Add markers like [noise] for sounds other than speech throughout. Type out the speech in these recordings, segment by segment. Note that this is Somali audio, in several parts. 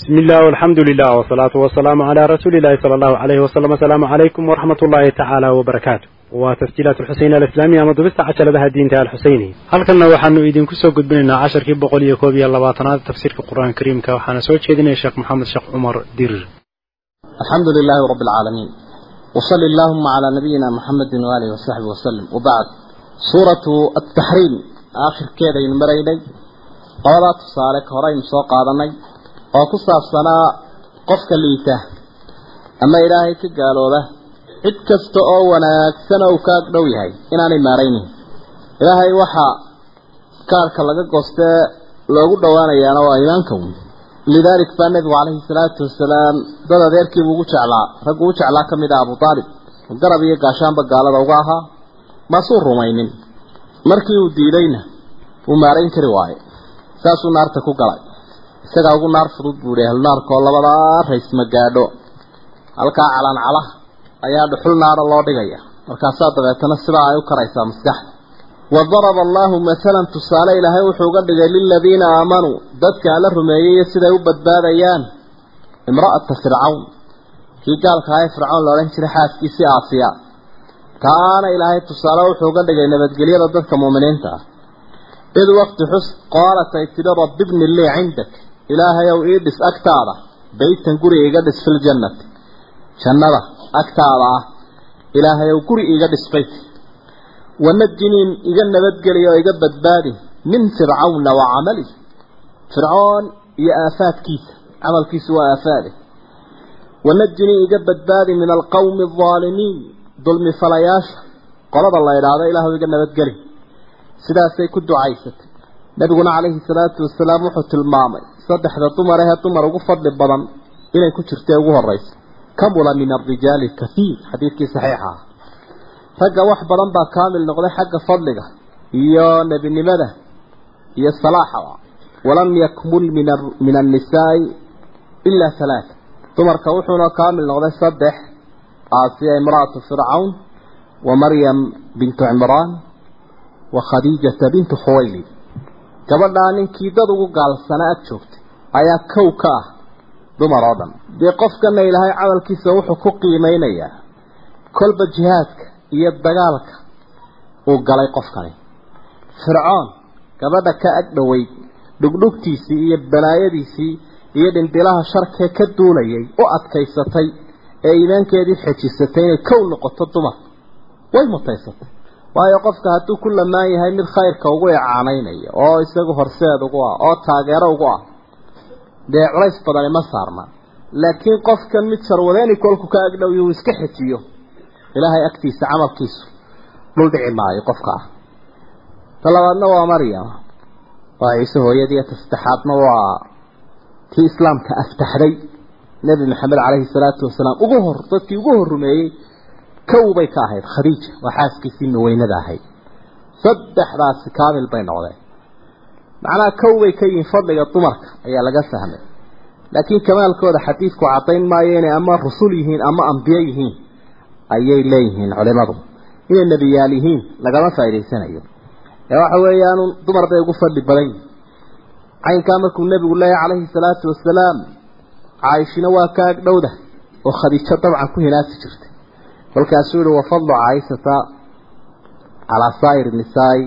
بسم الله والحمد لله والصلاة والسلام على رسول الله صلى الله عليه وسلم السلام عليكم ورحمة الله تعالى وبركاته وتسجيلات الحسين الإسلامية مضبست عشر لها الدين تعالى الحسيني هل كنا وحنو إذن كسو قد بيننا عشر كي بقول يكوبي اللباطنات تفسير في القرآن الكريم كوحانا سوى شيدنا الشيخ محمد شيخ عمر دير الحمد لله رب العالمين وصل اللهم على نبينا محمد وآله وصحبه وسلم وبعد سورة التحريم آخر كذا ينمريني قولات صالك هرين سوق هذا oo ku saabsanaa qofka liita ama ilaahay ka gaalooba cid kasta oo wanaagsan oo uu ka dhow yahay inaanay maaraynin. Ilaahay waxaa kaarka laga goostee loogu dhowaanayaana waa iimaanka weyn. Lidaalik baa nebigu calayhi salaatu wasalaam dad adeerkiibu ugu jeclaa raggu u jeclaa ka mid ah abu aalib garab iyo gaashaanba gaalada uga ahaa maasuu rumaynin. Markii uu diidayna wuu maarayn kari waaye saasuu naarta ku galay isagaa ugu naar fudud buu ihi ahlunaarkaoo labadaa rays ma gaadho. Halkaa calaancala ayaa dhuxul naara loo dhigaya. Markaasaa dabeetana sidaa ay u karaysaa maskaxda wadaraba allaahu masalan tusaale ilaahay wuxuu uga dhigay liladiina aamanuu dadka ala rumeeyey siday u badbaadayaan. Imra'ata fircawn. Kii gaalka ahaa ee fircawn la odhan jiray xaaskiisii aasiya. Taana ilaahay tusaale wuxuu uga dhigay nabadgelyada dadka muuminiinta. Ah id waqti xus qaalat ay tidhi rabbi bni lii cindak ilaahay ow ii dhis agtaada. Baytan guri iga dhis filjannati jannada agtaada ah. Ilaahay ow guri iga dhis bayt. Wanajiniin iga nabadgeli oo iga badbaadi min fircawna wa camali. Fircoon iyo aafaadkiisa. Camalkiisu waa aafaade. Wanajinii iga badbaadi min alqawmi aldaalimiin dulmi falayaasha. Qolada la idhaahdo ilaahu iga nabadgeli sidaasay ku ducaysatay nabiguna calayhi salaatu wasalaam wuxuu tilmaamay saddexda dumar ahee dumar ugu fadli badan inay ku jirtay ugu horeysa kamula min alrijaali kathiir xadiidkii saxiixa ah. Ragga wax badan baa kaamil noqday xagga fadliga iyo nebinimada iyo salaaxa. Walam yakmul min annisaai ilaa halaata dumarka wuxuuna kaamil noqday saddex aasiya imra'atu fircawn wa maryam bintu cimraan wa khadiijata bintu khuwaylid gabadhaa ninkii dad ugu gaalsanaa ag joogtay. Ayaa kow ka ah. Dumar oo dhan. Dee qofkana ilaahay camalkiisa wuxuu ku qiimeynayaa kolba jihaadka iyo dagaalka uu galay qofkani. Fircoon gabadha ka ag dhoweyd dhugdhugtiisii iyo balaayadiisii iyo dhimbilaha sharkee ka duulayay u adkaysatay ee iimaankeedii xejisatay inay kow noqoto dumar. Way mutaysatay waayo qofka hadduu ku lamaan yahay mid khayrka ugu icaanaynaya oo isagu horseed ugu ah oo taageero ugu ah dee culays badani ma saarna. Laakiin qofkan mid sarwadeeni kolku ka agdhow uu iska xejiyo ilaahay agtiisa camalkiisu dhul dhici maayo qofka ah. Ta labaadna waa maryam. Waa ciise hooyadii ta saddexaadna waa tii islaamka aftaxday. Nebi maxamed caleyhi salaatu wasalaam ugu hor dadkii ugu hor rumeeyey kow bay ka ahayd. Khadiija waa xaaskiisii maweynada ahayd. Saddexdaasi kaamil bay noqdeen. Macnaha kow bay ka yihiin fadliga dumarka ayaa laga fahmay. Laakiin kamaalkooda xadiidku caddayn maayo inay ama rusul yihiin ama ambiye yihiin ayay leeyihiin culimadu. Inay nebiyaal yihiin lagama faa'idaysanayo. Ee waxa weeyaan dumar bay ugu fadli badan yihiin caynkaa markuu nebigu leeyahay calayhi salaatu wasalaam caaishina waa ka agdhowda oo khadiijo dabcan ku hinaasi jirtay kolkaasuu yihi wafadlu caaishata calaa saa'ir nisaai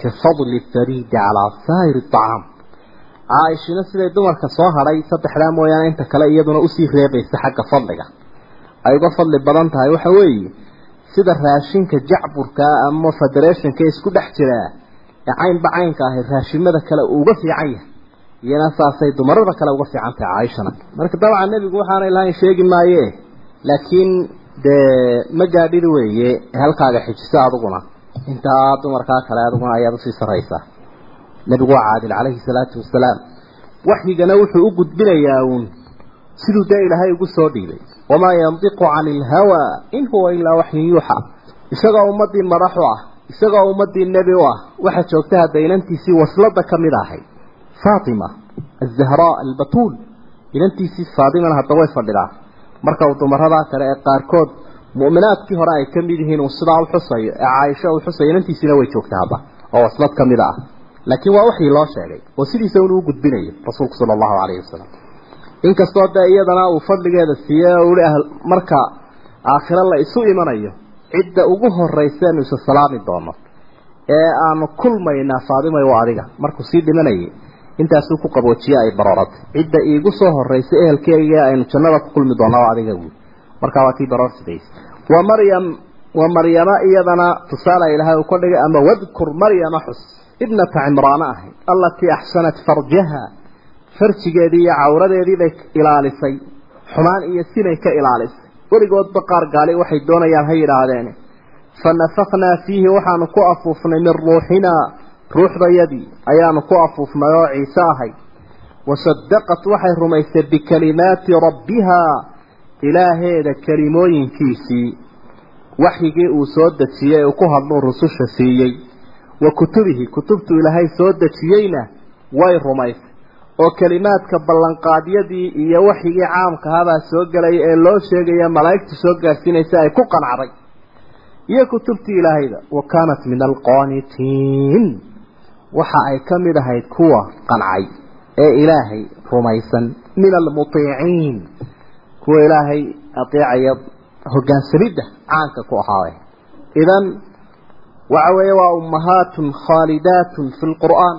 ka fadli hariidi calaa saa'ir acaam caaishina siday dumarka soo hadhay saddexdaa mooyaane inta kale iyaduna u sii reebaysa xagga fadliga. Ay uga fadli badan tahay waxa weeye sida raashinka jacburkaa ama federationka isku dhex jiraa ee caynba caynka ahay raashimada kale uu uga fiican yahay. Iyana saasay dumarada kale uga fiican tahay caaishana. Marka dabcan nebigu waxaanay lahayn sheegi maaye laakiin dee ma gaadhida weeye halkaaga xijiso adiguna. Intaa dumarkaa kale adiguna ayaad u sii saraysaa nebigu waa caadil calayhi salaatu wasalaam waxyigana wuxuu u gudbinayaa uun. Siduu dee ilaahay ugu soo dhiibay. Wamaa yandiqu cani ilhawaa in huwa ilaa waxyin yuuxa. Isagoo ummadii madax u ah isagoo ummadii nebi u ah waxaa joogta hadda inantiisii waslada ka mid ahayd faatima azahraa albatuul. Inantiisii faatimana hadda way fadhidaa marka uu dumaradaa kale ee qaarkood mu'minaadkii hore ay ka mid yihiin uu sidaa u xusayo ee caaisho uu xusayo inantiisiina way joogtaa hadda oo waslad ka mid ah. Laakiin waa waxii loo sheegay oo sidiisa inuu gudbinayo rasuulku sala allahu calayhi wasalam inkastoo dee iyadana uu fadligeeda siiyey oo uhi marka aakhiro la isu imanayo cidda ugu horrayseenu isa salaami doono ee aanu kulmaynaa faadimay waa adiga markuu sii dhimanayay intaasuu ku qaboojiye ay barooratay cidda iigu soo horraysay ehelkeyga aynu jannada ku kulmi doonaa adiga buui markaa waa tii baroorsidays wa maryam wa maryama iyadana tusaala ilaahay uu ka dhigay ama wadkur maryama xus. Ibnata cimraana ahayd allatii axsanat farjaha. Farjigeedii iyo cawradeedii bay ilaalisay. Xumaan iyo sinay ka ilaalisay. Weligoodba qaar gaali waxay doonayaan ha yidhaahdeen. Fa nafaknaa fiihi waxaanu ku afuufnay min ruuxinaa ruuxdayadii ayaanu ku afuufnay oo ciise ahay. Wasadaqat waxay rumaysay bikalimaati rabbihaa ilaaheeda kelimooyinkiisii waxyigii uu soo dejiyey uu ku hadluu rususha siiyey. Wa kutubihi kutubtu ilaahay soo dejiyeyna way rumaysay. Oo kelimaadka ballanqaadyadii iyo waxyigii caamkahabaa soo gelaya ee loo sheegaya malaa'igtu soo gaarsiinaysa ay ku qanacday iyo kutubtii ilaahayda wa kaanat min alqaanitiin waxa ay ka mid ahayd kuwa qancay ee ilaahay rumaysan min almutiiciin kuwa ilaahay adeecaya hogaansamidda caanka ku ahaaday. Idan waxa weeye waa ummahaatun khaalidaatun fi lqur'aan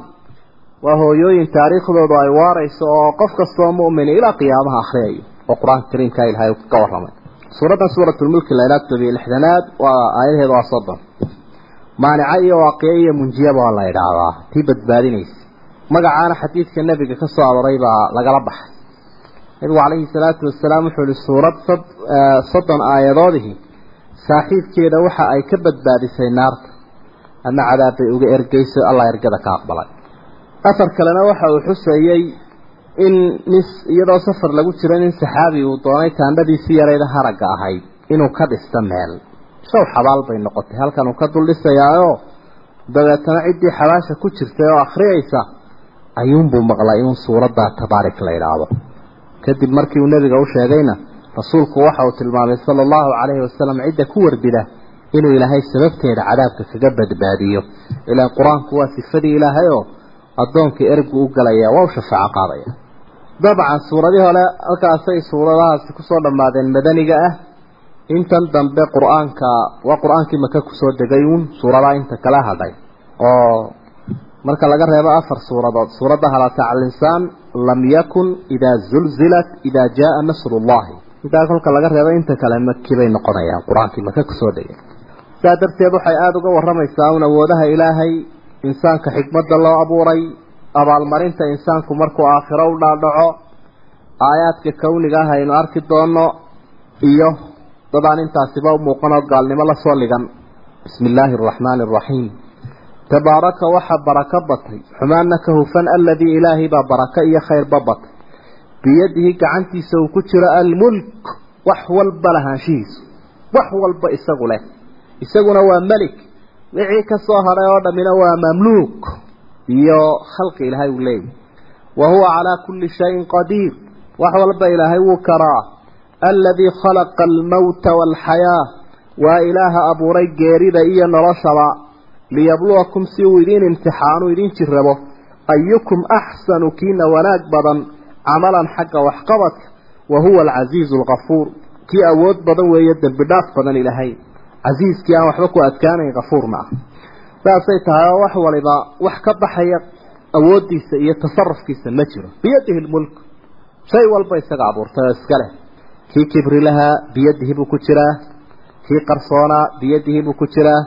waa hooyooyin taariikhdoodu ay waarayso oo qof kastoo mu'mini ilaa qiyaamaha akhriyayo oo qur'aanka kariimka ilahay ka warramay. Suuraddan suuratulmulki laylaa todobiyo lixdanaad waa aayadaheeda waa soddon maanica iyo waaqiye iyo munjiyaba waa la idhaahdaa tii badbaadinaysa. Magacaana xadiidka nebiga ka soo aroray baa lagala baxay. Nabigu calayhi salaatu wasalaam wuxuu ihi suurad soddon aayadoodihi saaxiibkeeda waxa ay ka badbaadisay naarta. Ama cadaabbay uga ergeyso allah ergada ka aqbalay. Afar kalena waxa uu xuseeyey in nis iyadoo safar lagu jiro nin saxaabi uu doonay taandhadiisii yarayda haragga ahayd inuu ka dhisto meel show xabaal bay noqotay. Halkan uu ka dul dhisayaayoo dabeetana ciddii xabaasha ku jirtay oo akhriyaysa ayuunbuu maqlay inuu suuraddaa tabaarik la idhaahdo kadib markii uu nebiga u sheegayna rasuulku waxa uu tilmaamay sala allahu calayhi wasalam cidda ku wardida inuu ilaahay sababteeda cadaabka kaga badbaadiyo. Ilaan qur'aanku waa sifadii ilaahay oo addoonkii ergu u galaya waa u shafaaco qaadaya. Dabcan suuradii hore halkaasay suuradahaasi ku soo dhammaadeen madaniga ah intan dambe qur'aanka waa qur'aankii maka ku soo degay uun suuradaa inta kala hadhay. Oo marka laga reebo afar suuradood suuradda halaata calinsaan lam yakun idaa zulzilat idaa jaaa nasrullahi. Intaa kolka laga reebo inta kale maki bay noqonayaan qur'aankii maka ku soo degay. Sidaa darteed waxay aada uga warramaysaa un awoodaha ilaahay insaanka xikmadda loo abuuray abaalmarinta insaanku markuu aakhiro u dhaadhaco aayaadka kawniga ah aynu arki doonno iyo dadaan intaasiba u muuqanoo gaalnimo la soo bismi illaahi araxmaani araxiim tabaaraka waxa barako batay. Xumaanna ka hufan aladii ilaahay baa barako iyo khayrba batay. Biyadihi gacantiisa uu ku jiro almulk wax walba lahaanshihiisu. Wax walba isagu leh. Isaguna waa melik wixii ka soo hadhay oo dhammina waa mamluuk. Iyo khalqi ilaahay uu leeyahy wa huwa calaa kulli shayin qadiir. Wax walba ilaahay wuu karaa aladii khalaqa almowta waalxayaa waa ilaaha abuuray geerida iyo noloshaba. Liyabluwakum si uu idiin imtixaanu idin jirrabo. Ayukum axsanu kiina wanaag badan. Camalan xagga waxqabadka wa huwa alcasiizu alkafuur kii awood badan weeye dembi dhaaf badan ilaahay. Casiiskii aan waxba ku adkaanayn kafuurna ah. Saasay tahay oo wax waliba wax ka baxaya awooddiisa kii kibri lahaa biyadihi buu ku jiraa kii qarsoonaa biyadihi buu ku jiraa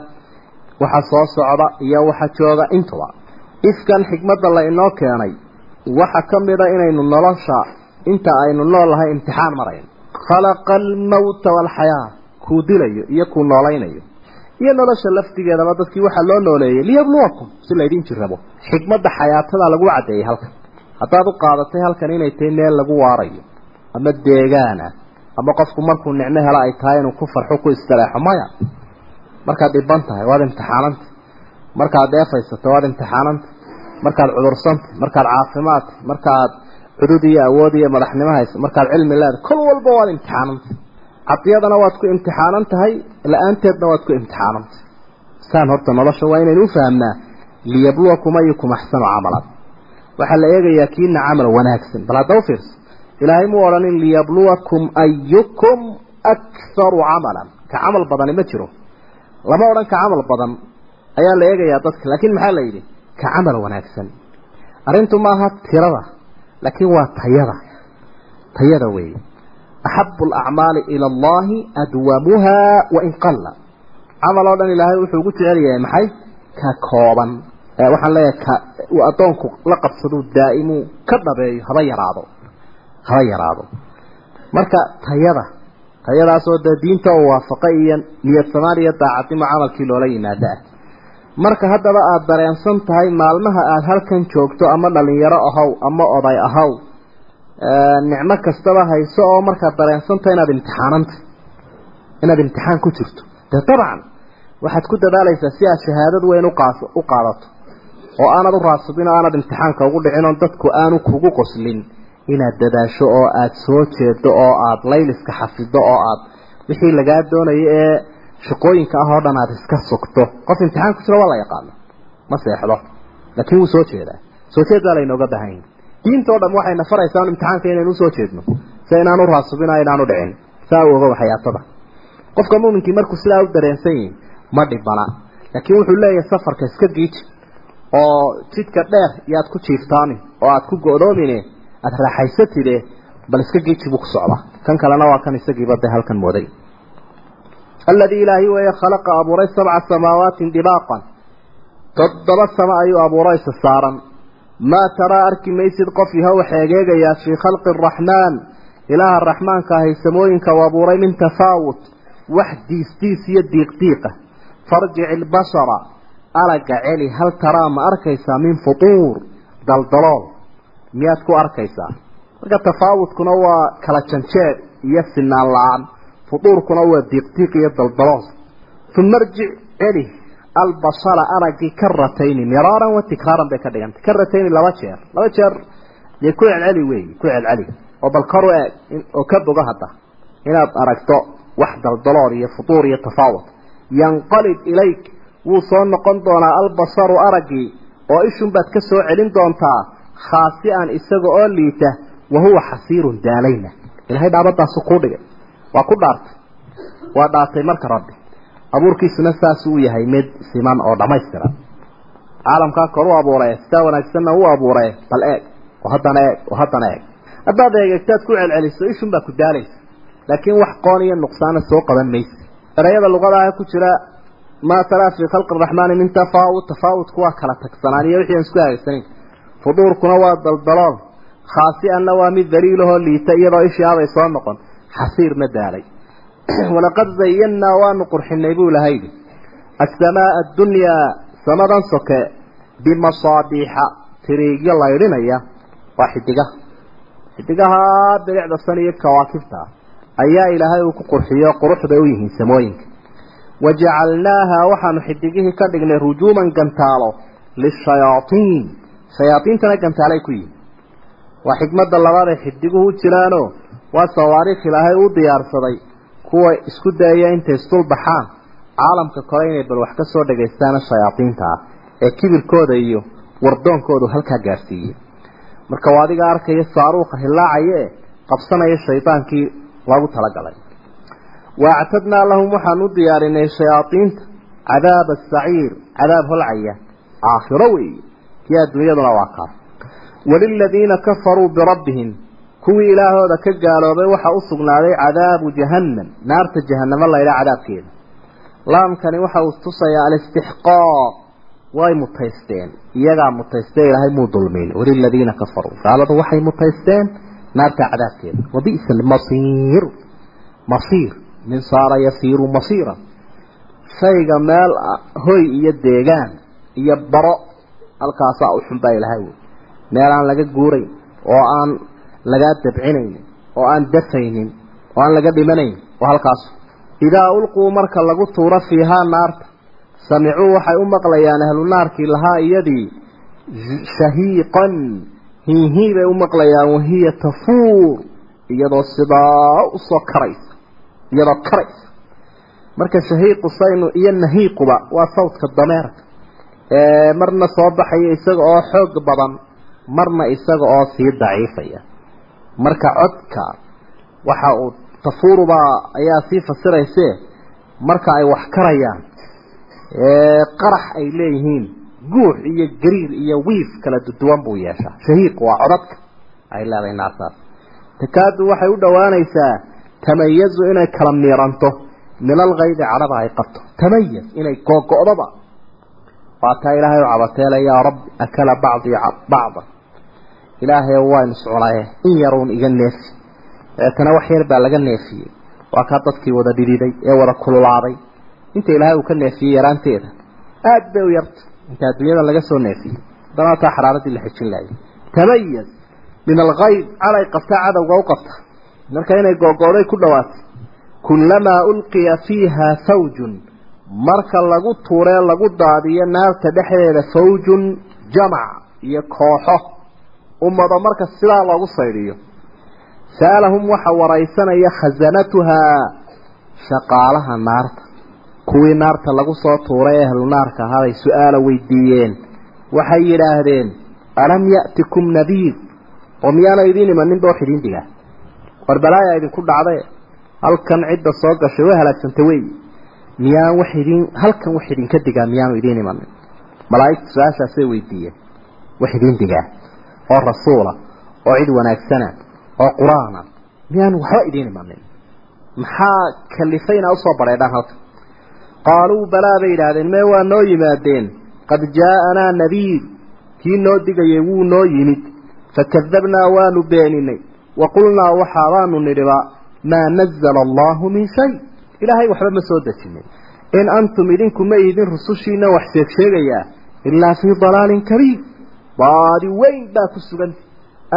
waxa soo socda iyo waxa jooga intuba. Ifkan xikmadda la inoo keenay waxa ka mida inaynu nolosha inta aynu noolahay imtixaan marayno khalaqa almowta waalxayaa kuu dilayo iyo kuu noolaynayo. Iyo nolosha laftigeedaba dadkii waxaa loo nooleeyey liyabluwakum si laydin jirrabo. Xikmadda xayaatada lagu caddeeyey halkan. Haddaad u qaadatay halkan inay tahay meel lagu waarayo. Ama deegaana ama qofku markuu nicmo helo ay tahay inuu ku farxo ku istareexo maya. Markaad dhiban tahay waad imtixaananta. Markaad deefaysato waad imtixaananta. Markaad cudursanta markaad caafimaadta markaad cudud iyo awood iyo madaxnimo hayso markaad cilmi leedahay kol walba waad imtixaananta. Cadiyadana waad ku imtixaanan tahay la'aanteedna waad ku imtixaananta. Saan horta nolosha waa inaynu u fahamnaa liyabluwakum ayukum axsanu camalan. Waxaa la eegayaa kiina camal wanaagsan bal hadda u fiirso ilaahay muu odhanin liyabluwakum ayukum akharu camalan. Ka camal badani ma jiro. Lama odhan ka camal badan ayaa la eegayaa dadka laakiin maxaa la yidhi? Ka camal wanaagsan. Arrintu maaha tirada laakiin waa tayada. Tayada weeye. Axabu alacmaali ila allahi adwamuha wain qalla. Camal oo dhan ilaahay wuxuu ugu jecel yahay maxay? Ka kooban. Waxaan leeyahay ka addoonku la qabsado daa'imu ka dhabeeyo haba yaraado haba yaraado. Marka tayada tayadaasoo dee diinta oo waafaqa iyo niyad samaan iyo daacadnimo camalkii loola yimaado ah marka haddaba aada dareensan tahay maalmaha aada halkan joogto ama dhalinyaro ahaw ama oday ahaw nicmo kastaba hayso oo markaad dareensantahay inaad imtixaananta inaad imtixaan ku jirto. Dee dabcan waxaad ku dadaalaysaa si aad shahaadad weyn uqaas u qaadato oo aanad u raadsadin oo aanad imtixaanka ugu dhicin oo dadku aanu kugu qoslin inaad dadaasho oo aada soo jeedo oo aada layliska xafido oo aad wixii lagaa doonayo ee shaqooyinka ah oo dhan aada iska sugto. Qof imtixaan ku jira waa la yaqaano. Ma seexdo. Laakiin wuu soo jeedaa. Soo jeed baa laynooga baahan yahi diinta o dham waxayna faraysaa un imtixaanka inaynu u soo jeedno si inaanu raasubin o inaanu dhicin. Saa u ogo waxyaatada qofka muuminkii markuu sidaa u dareensan yihiin ma dhibana. Laakiin wuxuu leeyahay safarka iska giiji oo jidka dheer iyo aad ku jiiftaamin oo aad ku go-doomine aada raaxaysatide bal iska giiji buu ku socdaa. Kan kalena waa kan isagiiba dee halkan mooday. Alladii ilaahi weeye khalaqa abuuray sabca samaawaatin dibaaqan. Toddoba samo ayuu abuuray isa saaran. Maa taraa arki maysid qof yahow xeegeegayaa fii khalqi araxmaan ilaaha raxmaanka ahay samooyinka u abuuray min tafaawut wax diisdiis iyo diiqdiiqa farjic ilbashara alaga celi hal taraa ma arkaysaa min futuur daldalool miyaad ku arkaysaa? Marka tafaawutkuna waa kala janjeed iyo sinaan la'aan. Futuurkuna waa diiqdiiq iyo daldalool uma celi albasala aragii karatayni miraaran wa tikraaran bay ka dhigantay. Karatayni laba jeer. Laba jeer dee ku celceli weeyi ku celceli. Oo bal kor u eeg oo ka bogo hadda. Inaad aragto wax daldalool iyo futuur iyo tafaawut yanqalib ilayk wuu soo noqon doonaa albasaru araggii oo ishun baad ka soo celin doontaa khaasi'an isaga oo liita wa huwa xasiirun daalayna. Ilahay dhaabadaasu kuu dhigay. Waa ku dhaartay. Waa dhaartay marka rabbi. Abuurkiisuna saas uu yahay mid siman oo dhammaystiran. Caalamkaa kor u abuuree sidaa wanaagsanna u abuuree bal eeg. Oo haddana eeg. Oo haddana eeg. Haddaad eegegtaad ku celceliso ishun baa ku daalaysa. Laakiin wax qoon iyo nuqsaana soo qaban maysa. Erayada luqadaah ku jira maa taraa fii khalqi araxmaani min tafaawut tafaawutku waa kala tagsanaan iyo wixii aan isku hagaagsanin fuduurkuna waa daldalool khaasi'anna waa mid daliilahoo liita iyadoo ishii abay soo noqon xasiirna daalay walaqad zayannaa waanu qurxinay buu lahaydi asamaaa addunyaa samadan soke bimasaabiixa tiriigyo laydhinaya waa xidigaha xidigaha bilicda san iyo kawaakibta ayaa ilaahay uu ku qurxiyo qurux bay u yihiin samooyinka wajacalnaaha waxaanu xidigihii ka dhignay rujuuman gantaalo lishayaaiin shayaaiintana gantaalay ku yihiin waa xikmadda labaad ay xidiguhu u jiraano waa sawaariikh ilaahay u diyaarsaday kuwa isku dayaya intay isdul baxaan caalamka kore inay bal wax ka soo dhagaystaana shayaadiinta ah ee kibirkooda iyo wardoonkoodu halkaa gaarsiiyey. Marka waa adiga arkaya saaruuqa hilaacaya e qabsanaya shaydaankii loogu talagalay. Waactadnaa lahum waxaan u diyaarinay shayaadiinta cadaaba asaciir cadaab holcaya aakhiro weeye kii adduunyaduna waa kaa waliladiina kafaruu birabbihim. Kuwii ilaahooda ka gaaloobay waxaa u sugnaaday cadaabu jahannam naarta jahanamo laydhaa cadaabkeeda. Laamkani waxa uu tusayaa alistixqaaq way mutaysteen. Iyagaa mutaystee ilaahay muu dulmin waliladiina kafaruu. Gaaladu waxay mutaysteen naarta cadaabkeeda. Wabi'sa almasiir masiir. Min saara yasiiru masiira shayga meel hoy iyo deegaan iyo baro halkaasaa u xunbaa ilahay wey. Meel aan laga guurayn oo aan lagaa dabcinaynin oo aan dafaynin oo aan laga dhimanayn oo halkaas. Idaa ulquu marka lagu tuuro fiihaa naarta samicuu waxay u maqlayaan ahlu naarkii lahaa iyadii shahiiqan hiihii bay u maqlayaan wahiya tafuur iyadoo sidaa u soo karaysa iyadoo karaysa. Marka shahiiqu saynu iyo nahiiquba waa sawdka dameerka. ee marna soo baxaya isaga oo xoog badan marna isaga oo sii daciifaya. Marka codka waxa uu tafuurubaa ayaa sii fasiraysee marka ay wax karayaan qarax ay leeyihiin guux iyo gariir iyo wiif kala duwan buu yeeshaa. Shahiiq waa codadka. Ay leedahay naartaas. Takaadu waxay u dhowaanaysaa tamayazu inay kala miiranto. Min alkaydi cadhada ay qabto. Tamayaz inay googo'doba bacdii bacda. Ilaahay waan iscunaye in yaruun iga neefi deetana wax yar baa laga neefiyey. Waa kaa dadkii wada dhididay ee wada kululaaday. Inta ilaahay uu ka neefiyey yaraanteeda aada bay u yarta. Inta adduunyada laga soo neefiyey haddana taa xaraaradii la xejin laayay tamayaz min alkayd caday qabta cadowga u qabta. Marka inay googo'day ku dhawaatay kullamaa ulqiya fiiha fawjun marka lagu tuuree lagu daadiyo naarta dhexdeeda fawjun jamac iyo kooxo. Ummado marka sidaa loogu saydhiyo sa'alahum waxa waraysanaya khasanatuhaa shaqaalaha naarta. Kuwii naarta lagu soo tuuray ehlu naarka ahaabay su'aala weydiiyeen. Waxay yidhaahdeen alam ya'tikum nadiir? Oo miyaana idiin imaninba wax idiin digaa. War balaaya idinku dhacday. Halkan cidda soo gashay way halaagsantay wey miyaan wax idin halkan wax idinka digaa miyaanu idiin imanin malaa'igtu su'aashaasay weydiiyeen wax idiin digaa? Oo rasuula oo cid wanaagsana oo qur'aana miyaanu waxba idiin imanin maxaa kalifay inaa u soo bareedhaan halkan? Qaaluu balaa bay yidhaahdeen mee waa noo yimaadeen? Qad jaa'anaa nadiir kii noo digayay wuu noo yimid. Fakadabnaa waanu beeninay. Wa qulnaa waxaabaanu nidhiba maa nazala allahu min shay ilaahay waxba ma soo dejinin in antum idinku ma idin rusushiina wax sheeg sheegayaa ilaa fii dalaalin kabiir baadi weyn baa ku sugan.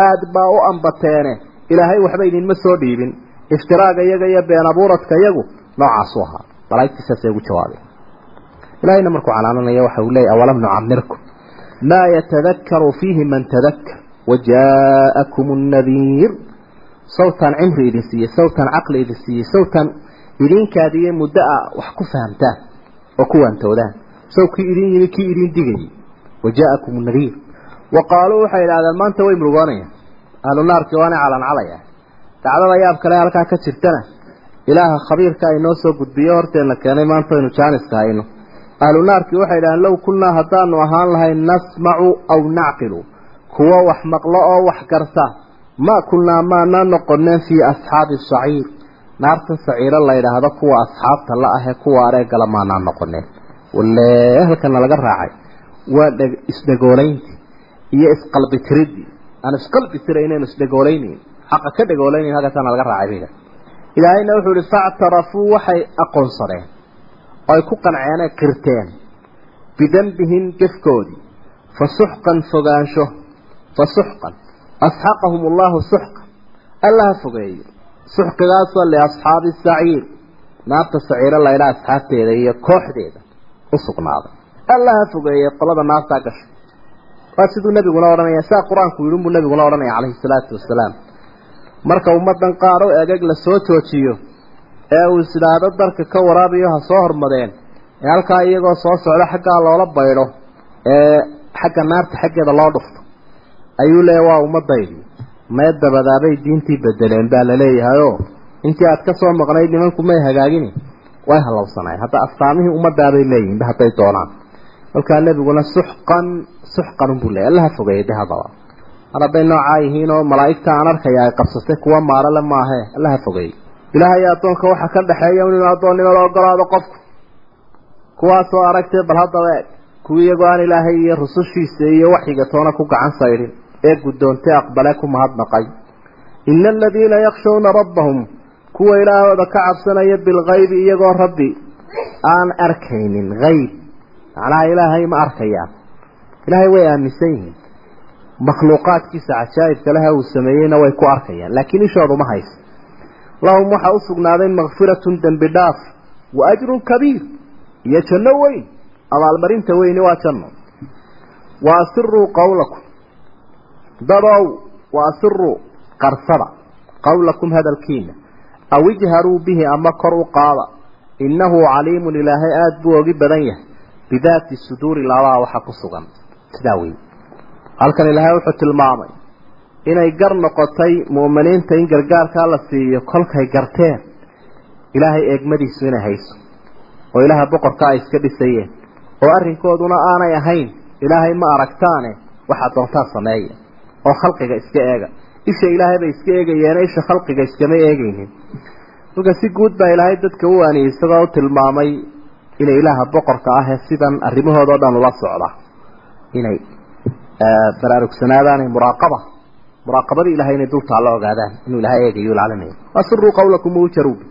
Aad baa u ambateene. Ilaahay waxba idinma soo dhiibin. Iftiraaga iyaga iyo been abuuradka iyagu noocaasu ahaa. Malaa'igtiisaasay ugu jawaabeen. Ilaahayna markuu calaamanaya waxa uu leeyay awalam nucamirkum maa yatadakaru fiihi man tadakkar wajaa'akum annadiir sawtan cimri idin siiyey sawtan caqli idin siiyey sawtan idinkaadiiyo muddo a wax ku fahamtaan oo ku waantoodaan. Saw kii idin yimi kii idin digayay wajaa'akum annadiir. Wa qaaluu waxay idhahdeen maanta way murugoonayaan ahlu naarkii waana calancalaya dacdada yaab kale halkaa ka jirtana ilaaha khabiirka ay noo soo gudbiyo horteenna keenay maanta aynu jaaniska hayno. Ahlu naarkii waxay idhahdeen low kunnaa haddaanu ahaan lahayn nasmacu aw nacqilu. Kuwo wax maqlo oo wax garta. Ma kunnaa maana noqoneen fii asxaabi saciir naarta saciiro la yidhaahdo kuwa asxaabta la ahee kuwa areegala maanaa noqoneen walle halkana laga raacay. Waa dhe isdhegoolayntii iyo isqalbi tiridii aan isqalbi tiraynaynu isdhegooleynayn xaqa ka dhegooleynayn halkaasana laga raacay bayga ilaahayna wuxuu ihi factarafuu waxay aqoonsadeen. Oy ku qanceenee qirteen bidembihim gefkoodii. Fasuxqan fogaansho. Fasuxqan asxaqahum allahu suxqan. Allaha fogeeyo suxqigaasoo liasxaabi saciir. Naarta saciiro laydhaa asxaabteeda iyo kooxdeeda u sugnaaday. Allaha fogeeyey qolada naartaa gashay. Waa siduu nebiguna odhanaya sidaa qur'aanku yidhi unbuu nebiguna odhanaya calayhi salaatu wasalaam. Marka ummaddan qaar o egeg la soo joojiyo ee uu is idhaahdo darka ka waraabiyo ha soo hormadeen ee halkaa iyagoo soo socda xaggaa loola baydho ee xagga naarta xaggeeda loo dhufto ayuu leeyahy waa ummaddaydii mee dabadaabay diintii bedeleen baa laleeyahayoo intii aad ka soo maqnayd nimanku may hagaagini. Way halowsanayen hadda astaamihii ummaddaabay leeyihinba hadday doonaan. Kolkaa nebiguna suxqan suxqan unbuu leeyay allaha fogeeyay de haddaba mar hadday noocaa yihiin oo malaa'igta aan arkaya ay qabsatay kuwa maarale maahe allaha fogeeyey. Ilaahay addoonka waxaa ka dhexeeya inuu addoonnimo la ogolaado qofku. Kuwaasoo aragtay bal haddaba eeg kuwii iyagoo aan ilaahay iyo rusushiisa iyo waxyiga toona ku gacan saydhin ee guddoontay aqbale ku mahadnaqay ina aladiina yakshawna rabbahum kuwa ilaahooda ka cabsanaya bilkaybi iyagoo rabbi. Aan arkaynin hayb macnaha ilaahay ma arkayaan ilaahay way aaminsan yihiin. Makhluuqaadkiisa cajaa'ibka leha uu sameeyeyna way ku arkayaan. Laakiin ishoodu ma hayso lahum waxaa u sugnaaday makfiratun dembi dhaaf wa ajrun kabiir iyo janno weyn. Abaalmarinta weyni waa janno. Wa asiruu qawlakum dadow wa asiruu qarsada qawlakum hadalkiina aw ijharuu bihi ama kor u qaada. Innahu caliimun ilaahay aada buu ogi badan yahay. Bidaati suduuri laabaha waxa ku sugan. Sidaa wey halkan ilaahay wuxuu tilmaamay inay gar noqotay mu'miniinta in gargaarkaa la siiyo kolkay garteen. Ilaahay eegmadiisu inay hayso. Oo ilaaha boqorka ay iska dhisayeen. Oo arrinkooduna aanay ahayn ilaahay ma aragtaane waxaa doontaa sameeya oo khalqiga iska eega. Isha ilaahay bay iska eegayeene isha khalqiga iskama eegaynin. Marka si guud baa ilaahay dadka u waaniyey isagoo u tilmaamay inay ilaaha boqorka ah sidan arrimahooda o dhan ula socda. Inay baraarugsanaadaan muraaqaba muraaqabadii ilahay inay dultaa la ogaadaan inuu ilahay eegayo ilaalinayo. Asiruu qawlakum waujaruubi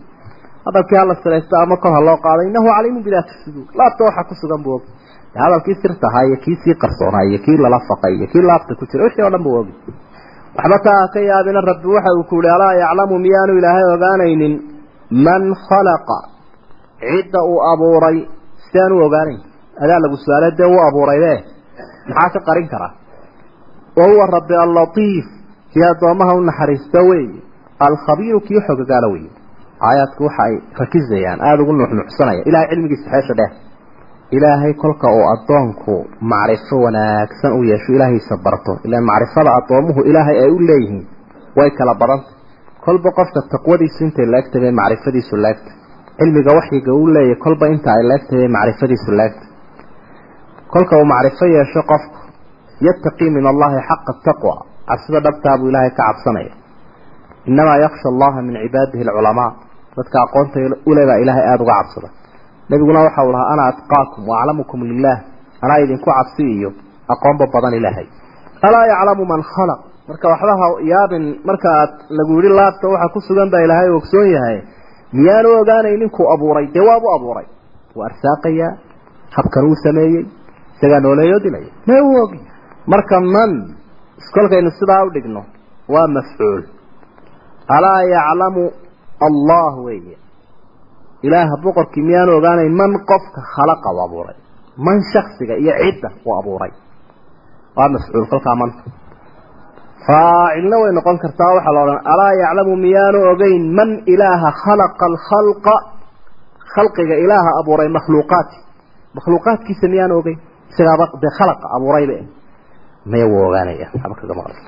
hadalkii hala salaysta ama kor ha loo qaaday innahu caliimun bidaati suduur. Laabta waxa ku sugan buu ogi hadalkii sirta ahaa iyo kii sii qarsoonaa iyo kii lala faqay iyo kii laabta ku jira wixii o dhan buu ogi waxba taa ka yaabina rabbi waxa uu ku yihi alaa yaclamu miyaanu ilaahay ogaanaynin man khalaqa? Cidda uu abuuray sidaan u ogaanayn. Adaa lagu su'aale dee uu abuuraybe maxaa ka qarin karaa? Wa huwa rabbi allatiif kii addoomaha u naxariista weeye alkhabiiru kii xogagaala weeye. Aayaadku waxa ay rakisayaan aada ugu nuuxnuuxsanaya. Ilahay cilmigiisa xeesha dheer ilaahay kolka uu addoonku macrifo wanaagsan u yeesho ilaahiisa barto. Ilaan macrifada addoomuhu ilaahay ay u leeyihiin way kala badantay kolba qofka taqwadiisu intay laegtay bay macrifadiisu laegtay cilmiga waxyiga uu leeyahay kolba inta ay laegtay bay macrifadiisu laegtay kolka uu macrifo yeesho qofku yattaqii min allahi xaqa taqwa cabsida dhabtaa buu ilaahay ka cabsanaya. Innamaa yaksha allaha min cibaadihi alculamaa dadka aqoonta ule baa ilaahay aada uga cabsada nebiguna waxa uu lahaa ana atqaakum wa aclamukum lilah anaa idinku cabsi iyo aqoonba badan ilaahay. Alaa yaclamu man khalaq. Marka waxba ha yaabin marka aad lagu yidhi laabta waxa ku sugan baa ilaahay ogsoon yahay. Miyaanu ogaanay ninkuu abuuray dee waabu abuuray. Wuu arsaaqayaa habkan uu sameeyey isagaa nooleeyoo dilaya mee uu ogi. Marka man iskolkaynu sidaa u dhigno waa mafcuul. Alaa yaclamu allah weeye ilaaha boqorkii miyaanu ogaanayn man qofka khalaqa u abuuray. Man shaksiga iyo cidda uu abuuray. Waa mafcuul kolkaa manta faacilna way noqon kartaa waxaa la odhan alaa yaclamu miyaanu ogeyn man ilaaha khalaqa alkhalqa? Khalqiga ilaaha abuuray makhluuqaati makhluuqaadkiisa miyaanu ogeyn? Isagaaba dee khalaqa abuurayba maya wuu ogaanaya waxba kaga maqlay.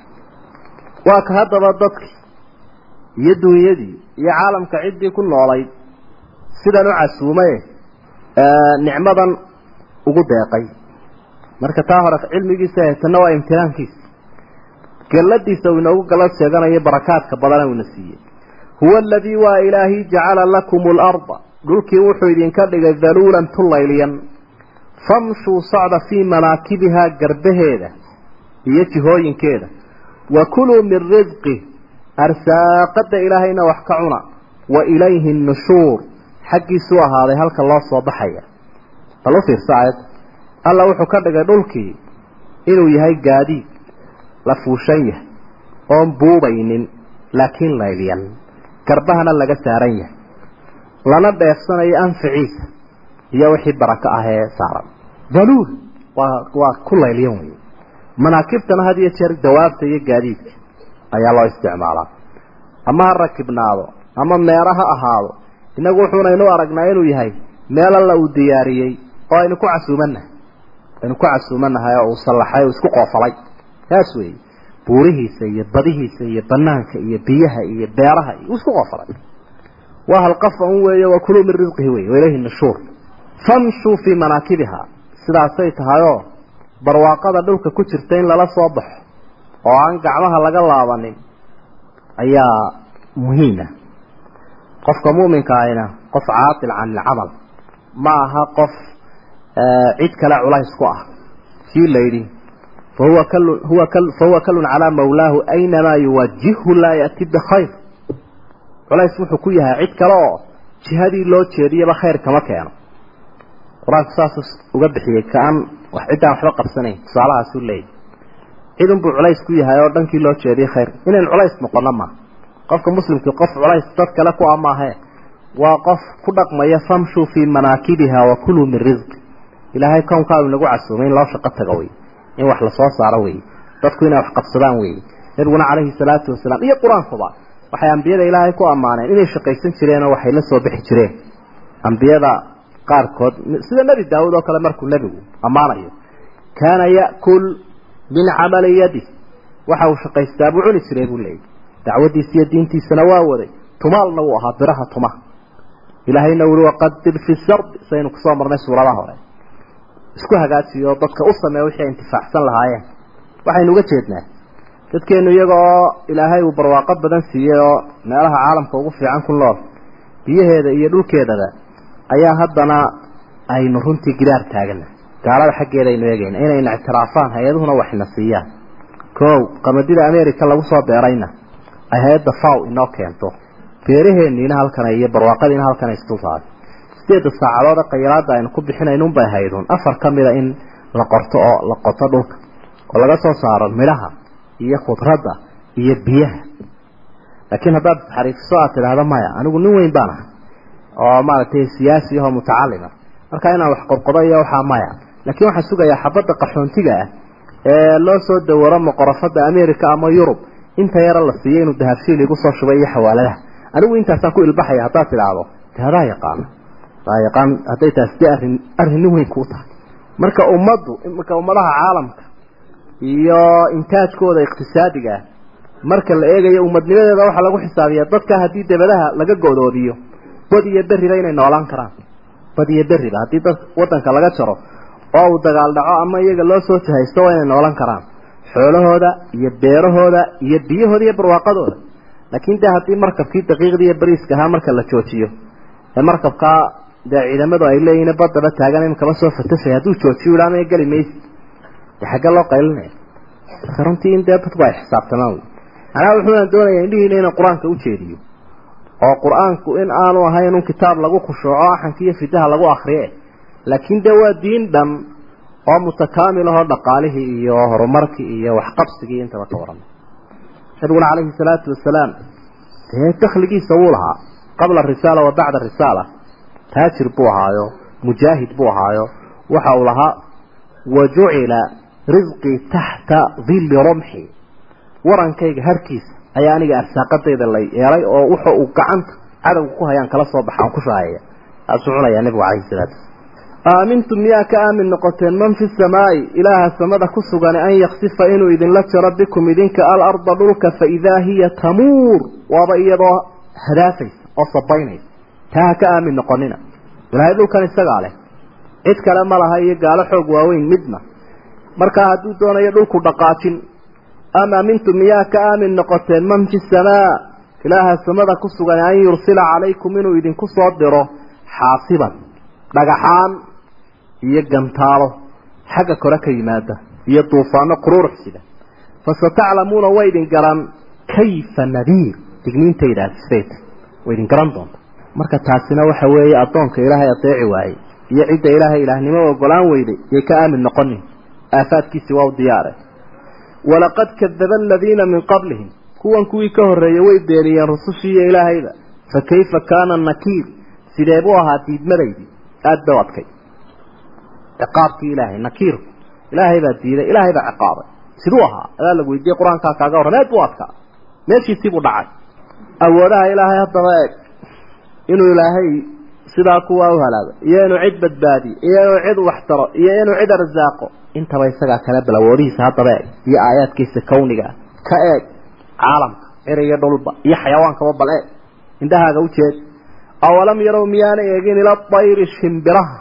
Waa ka haddaba dadkii iyo dunyadii iyo caalamka ciddii ku noolayd sidan u casuumay nicmadan ugu deeqay. Marka taa hore cilmigiisa haytana waa imtiraankiisa galladiisa uu inoogu gallad sheeganayo barakaadka badana uuna siiyey. Huwa aladii waa ilaahi jacala lakum larda dhulkii wuxuu idinka dhigay daluulan tulayliyan. Famshuu socda fii manaakibihaa garbaheeda iyo jihooyinkeeda. Wa kuluu min risqi arsaaqada ilaahayna wax ka cuna. Wa ilayhi nushuur xaggiisuu ahaaday halka loo soo baxaya. Bal u aayadda alla wuxuu ka dhigay dhulkii inuu yahay gaadiid la fuushan yahay oon buubaynin laakiin layliyan garbahana laga saaran yahay. Lana dheefsanayo anficiisa iyo wixii barako ah ee saaran. Daluul waa waa ku layliyan wey manaakibtana had iyo jeer dawaabta iyo gaadiidka ayaa loo isticmaalaa. Ama ha rakibnaado ama meero ha ahaado innagu wuxuunaynu aragnaa inuu yahay meel alla uu diyaariyey oo aynu ku casuumanahay aynu ku casuumanahay oo uu sallaxay oo isku qoofalay. Taas weeye buurihiisa iyo badihiisa iyo banaanka iyo biyaha iyo beeraha iyo isku qoofalay. Waa halqafa un weeye waa kuluu min risqihi wey wailayhi nushuur famshuu fii manaakibiha sidaasay tahayoo barwaaqada dhulka ku jirta in lala soo baxo oo aan gacmaha laga laabanin ayaa muhiima qofka mu'minka ahina qof caatil can ilcamal ma aha qof cid kale culays ku ah. Kii la yidhi fahuwa kalun huwa fahuwa kalun calaa mawlaahu aynamaa yuwajihhu laa ya'ti bikhayr. Culays wuxuu ku yahay cid kale oo jihadii loo jeediyaba khayr kama keeno. Qur'aanku saasuu uga bixiyey kaan wax ciddaan waxba qabsanayn tusaalahaasuu leeyahy cidunbuu culays ku yahay oo dhankii loo jeediyay khayr. Inayn culays noqono ma qofka muslimkii qof culays dad kale ku amaahe waa qof ku dhaqmaya famshuu fii manaakibiha wa kuluu min risqi ilaahay kownkaa inagu casuumay in loo shaqo tago wey in wax la soo saaro wey dadku inay wax qabsadaan wey nabiguna calayhi salaatu wasalaam iyo qur'aankuba waxay ambiyada ilaahay ku ammaaneen inay shaqaysan jireen oo waxay la soo bixi jireen. Ambiyada qaarkood sida nebi daawuud oo kale markuu nebigu ammaanayo kaana ya'kul min camali yadi. Waxa uu shaqaystaa buu cuni jiray buu leeyahy dacwadiisa iyo diintiisana waa waday. Tumaalna wuu ahaa biraha tumaha. Ilaahayna wuri waqadir fi sardi saynu ku soo marnay suuradaha hore. Isku hagaajiyo dadka u sameeya wixii ay intifaacsan lahaayeen. Waxaynu uga jeednaa dadkeenu iyaga oo ilaahay uu barwaaqo badan siiyey oo meelaha caalamka ugu fiican ku nool biyaheeda iyo dhulkeedaba ayaa haddana aynu runtii gidaar taagana gaalada xaggeeda aynu eegayna inayna ictiraafaan hay'aduhuna waxna siiyaan. Kow qamadida america lagu soo beerayna ay hay'adda faw inoo keento. Beeraheeniina halkan iyo barwaaqadiina halkan isdultaay sideeda saacadood qayalaada aynu ku bixinayno unbay haydun afar ka mida in la qorto oo la qoto dhulka oo laga soo saaro midhaha iyo khudradda iyo biyaha. Laakiin haddaad xariifiso aad tidhaahdo maya anigu nin weyn baan ahay oo maaragtay siyaasi ahoo mutacalima marka inaan wax qorqodo iyo waxaa maya. Laakiin waxaan sugayaa xabadda qaxoontiga ah ee loo soo dawaro maqorafada america ama yurub inta yara la siiyo inuu dahabshiil igu soo shubay iyo xawaaladaha. Anigu intaasaan ku ilbaxaya haddaad tidhaahdo hadaa yaqaano hadaa yaqaan hadday taas dee arrin arrin nin weyn kuu tahay. Marka ummaddu marka ummadaha caalamka iyo intaajkooda iqtisaadiga ah marka la eegayo ummadnimadeeda waxaa lagu xisaabiyaa dadka haddii dabadaha laga godoodiyo bad iyo berriba inay noolaan karaan. Bad iyo berriba haddii dad waddanka laga jaro oo uu dagaal dhaco ama iyaga loo soo jahaysto waa inay noolan karaan xoolahooda iyo beerahooda iyo biyahooda iyo barwaaqadooda. Laakiin dee haddii markabkii daqiiqdii iyo bariiska ahaa marka la joojiyo ee markabkaa dee ciidamadu ay leeyihiin badaba taagan imkaba soo fatashay hadduu joojiyo idhaa ma geli maysi dee xagge loo qaylinaya marka runtii in dee dadku ay xisaabtamaan wey macnaha wuxuuna doonayaa indhihiina inaan qur'aanka u jeediyo oo qur'aanku in aanu ahayn un kitaab lagu khushuuco axanka iyo fidaha lagu akriye laakiin dee waa diin dhan oo mutakaamil dhaqaalihii iyo horumarkii iyo waxqabsigii intaba ka warramay nabiguna calayhi salaatu wasalaam dee dakhligiisa wuu lahaa. Qabla risaala wa bacda taajir buu ahaayo mujaahid buu ahaayo. Waxa uu lahaa wa risqii taxta dilli rumxi. Warankayga harkiisa ayaa aniga arsaaqadayda la yeelay oo wuxa uu gacanta cadowga ku hayaan kala soo baxa ku shaahaya taasuu cunayaa nabigu calayhi salaatu aamintum miyaa ka aamin noqoteen? Man fi samaa'i ilaaha samada ku sugan an yaksifa inuu idinla jaro bikum idinka alarda dhulka fa idaa hiya tamuur. Waaba iyadoo hadaafaysa oo sabaynaysa. Taa ka aamin noqonina. Ilaahay dhulkan isagaa leh. Cid kale ma laha iyo gaalo xoog waaweyn midna. Markaa hadduu doonayo dhulku dhaqaajin am aamintum miyaa ka aamin noqoteen? Man fi samaa ilaaha samada ku sugan an yursila calaykum inuu idinku soo diro xaasiban dhagaxaan iyo gantaalo xagga kore ka yimaada iyo duufaano quruuruxsida fasataclamuuna way idin garan kayfa nadiir? Digniintaydaas siday tahay way idin garan doonta. Marka taasina waxa weeye addoonka ilaahay adeeci waayey iyo cidda ilaahay ilaahnimo ogolaan weyday yay ka aamin noqonin aafaadkiisi waa u diyaare walaqad kadaba aladiina min qablihim kuwan kuwii ka horreeyey way beeniyeen rusushii iyo ilaahayda. Fa kayfa kaana nakiir? Sidee buu ahaa diidmadaydii? Aada bay u adkay ciqaabkii ilaahay nakiirku ilaahay baa diiday ilaahay baa ciqaabay. Siduu ahaa adaa lagu weydiiyey qur'aankaa kaaga warram aad buu adkaa. Meeshiisii buu dhacay. Awoodaha ilaahay haddaba eeg. Inuu ilaahay sidaa kuwaa u halaagay iyo inuu cid badbaadiyo iyo inuu cid waxtaro iyo inuu cid arsaaqo. Intaba isagaa kale bal awoodihiisa haddaba eeg. Iyo aayaadkiisa kawniga ah ka eeg. Caalamka iyo dhulba iyo xayawaankaba bal eeg. Indhahaaga ujeed awalam yarow miyaana eegin ila dayri shimbiraha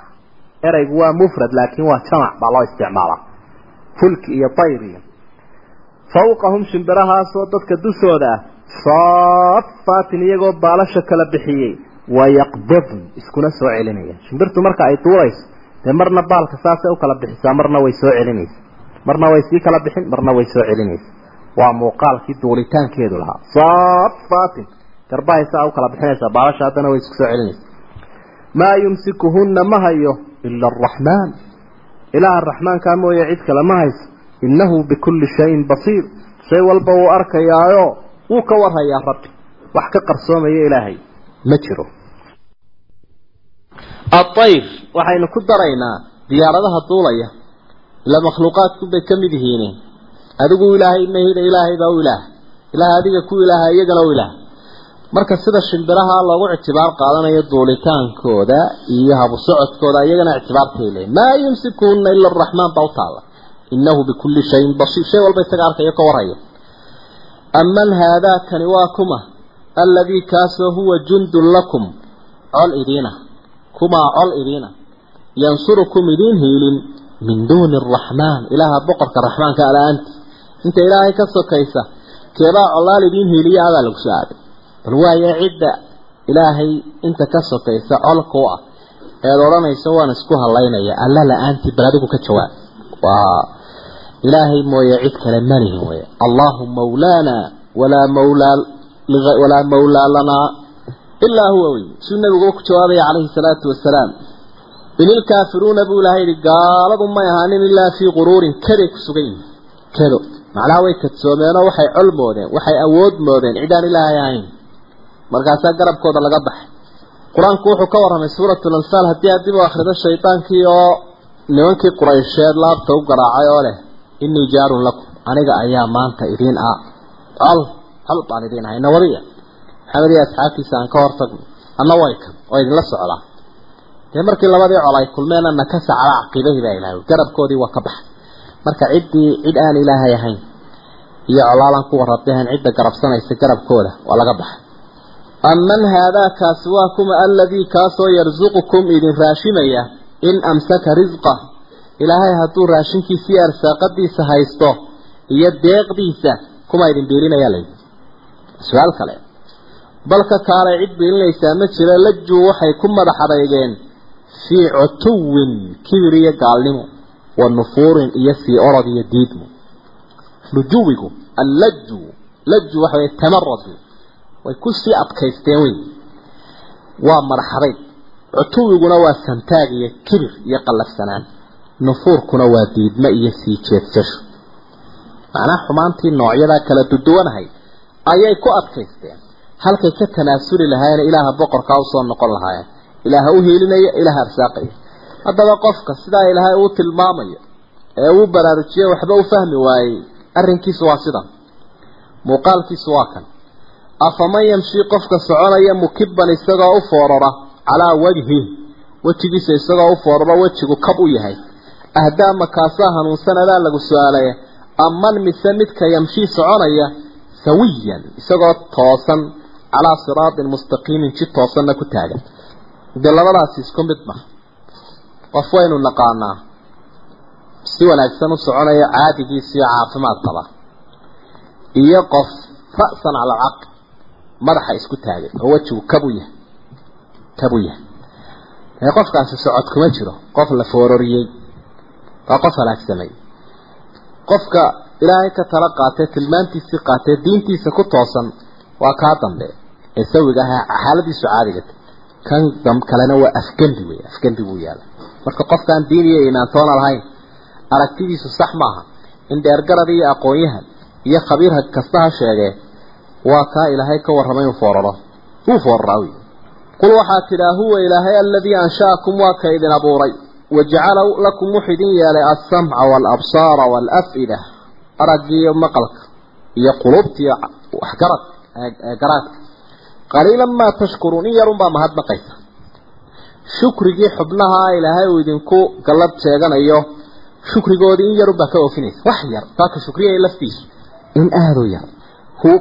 eraygu waa mufrad laakiin waa jamac baa loo isticmaalaa fulki iyo dayriya fawqahum shimbirahaasoo dadka dushooda ah saafaatin iyagoo baalasha kala bixiyey wayaqbadn iskuna soo celinaya. Shimbirtu marka ay duulayso dee marna baalka saasay u kala bixisaa marna way soo celinaysa. Marna way sii kala bixin marna way soo celinaysa. Waa muuqaalkii duulitaankeedu lahaa. Saafaatin garbahay saa u kala bixinaysaa baalasha haddana way isku soo celinaysa. Maa yumsikuhunna ma hayo ila araxmaan ilaaha raxmaankaa mooye cid kale ma hayso innahu bikulli shayin basiir shay walba wuu arkayaayo wuu ka warhayaa rabbi wax ka qarsoomaya ilaahay ma jiro aayr waxaynu ku daraynaa diyaaradaha duulaya ila makhluuqaadku bay ka mid yihiin adigu ilaahay mahida ilaahay baa u ilaah ilaah adiga ku ilaaha iyagana u ilaah marka sida shimbiraha loogu ictibaar qaadanayo duulitaankooda iyo habu socodkooda iyagana ictibaartay leeyihiin maa yumsikuhunna ila araxmaan baa u taala. Innahu bikulli shayin basiir. Shay walba isaga arkayo ka warhayo aman haadaakani waa kuma. Alladii kaasoo huwa jundun lakum col idiina. Kumaa col idiina. Yansurukum idiin hiilin min duuni araxmaan ilaaha boqorka raxmaanka ala-aanti inta ilaahay ka sokaysa keebaa colaal idiin hiiliya adaa lagu soo aaday bal waaye cidda ilaahay inta ka sokaysa colka u ah eed odhanayso waan isku halaynaya alla la'aantii bal adigu ka jawaab. Waa ilaahay mooye cid kale malihin wey allahu mawlaana walaa mawlaa walaa mawlaa lanaa ilaa huwa wey suu nabigu ku jawaabaya calayhi salaatu wasalaam in ilkaafiruuna buu ilahay yihi gaaladu may ahaanin ilaa fii quruurin kaday ku sugan yihiin kado. Macnaha way kadsoomeenoo waxay col moodeen waxay awood moodeen cidaan ilaahay ahayn markaasaa garabkooda laga baxay. Qur'aanku wuxuu ka warramay suuratul anfaal haddii aad dib u akhrido shaydaankii oo nimankii quraysheed laabta u garaacay oo leh innii jaarun lakum aniga ayaa maanta idiin ah. Col col baan idiin ahay nawadiya maxamed iyo asxaabtiisa aan ka hortagno? Anna way kan oo idinla socdaa dee markii labadii col ay nakasa calaa caqiibahii baa ilaahay garabkoodii waa ka baxay. Marka ciddii cid aan ilaahay ahayn iyo colaalaan kuwa rabbihan cidda garabsanaysa garabkooda waa laga baxay aman haadaakaasi waa kuma aladii kaasoo yarsuqukum idin raashimaya in amsaka risqa ilaahay hadduu raashinkiisii arsaaqadiisa haysto iyo deeqdiisa kuma idin biilinaya layidhi su'aal kale balka kaalay cid biilinaysaa ma jira lajuu waxay ku madax adeygeen fii cutuwin kibir iyo gaalnimo wa nufuurin iyo sii orod iyo diidmo lujuwigu allaju laju waxa wey tamaradu way ku sii adkaysteen wey waa madaxaday cutuwiguna waa santaag iyo kibir iyo qallafsanaan. Nufuurkuna waa diidmo iyo sii jeedsasho macnaha xumaantii noocyadaa kala duduwanahay ayay ku adkaysteen. Halkay ka tanaasuli lahaayeen ilaaha boqorkaa u soo noqon lahaayeen. Ilaaha u hiilinaya ilaaha arsaaqaya. Haddaba qofka sidaa ilaahay uu tilmaamayo ee uu baraarujiye waxba u fahmi waayey. Arrinkiisu waa sidan muuqaalkiisu waa kan afaman yamshii qofka soconaya mukiban isagoo u foorara calaa wajhi. Wejigiisa isagoo u fooraro wejigu kab u yahay. Ahdaa makaasaa hanuunsan adaa lagu su'aalaya aman mise midka yamshii soconaya sawiyan isagoo toosan calaa siraatin mustaqiimin ji toosanna ku taagan. Dee labadaasi isku mid ma. Qof waynu naqaanaa. Si wanaagsan u soconaya caadigiisiyo caafimaad qaba. Iyo qof ra'san cala alcaql madaxa isku taagay oo wejigu kabu yahay kabu yahay. Qofkaasi socod kuma jiro qof la foororiyey waa qof halaagsamay qofka ilaahay ka tala qaatee tilmaantiisii qaatee diintiisa ku toosan waa kaa dambe. Ee sawiga ah xaaladiisu caadiga kan dam kalena waa afgembi wey afgembi buu yaalla marka qofkaan diin iyo iimaantoona lahayn aragtidiisu sax maaha. In dheergarad iyo aqoon-yahan iyo khabiir kasta ha sheegee waa kaa ilaahay ka warramay inuu fooraro. Wuu fooraraa wey qul waxaad tidhaa huwa ilaahay aladii ansha'akum waa ka idin abuuray wajacala lakum wuxuu idin yeelay alsamca waalabsaara waalaf'ida araggiiyo maqalka iyo qulubtiiyo waxgarad garaadka qaliilan maa tashkuruun in yarunbaa mahadnaqaysa shukrigii xubnaha ilaahay uu idinku gallad sheeganayo shukrigoodii in yarunbaa ka oofinaysa. Wax yar taaka shukriyay laftiisu. In aada u yar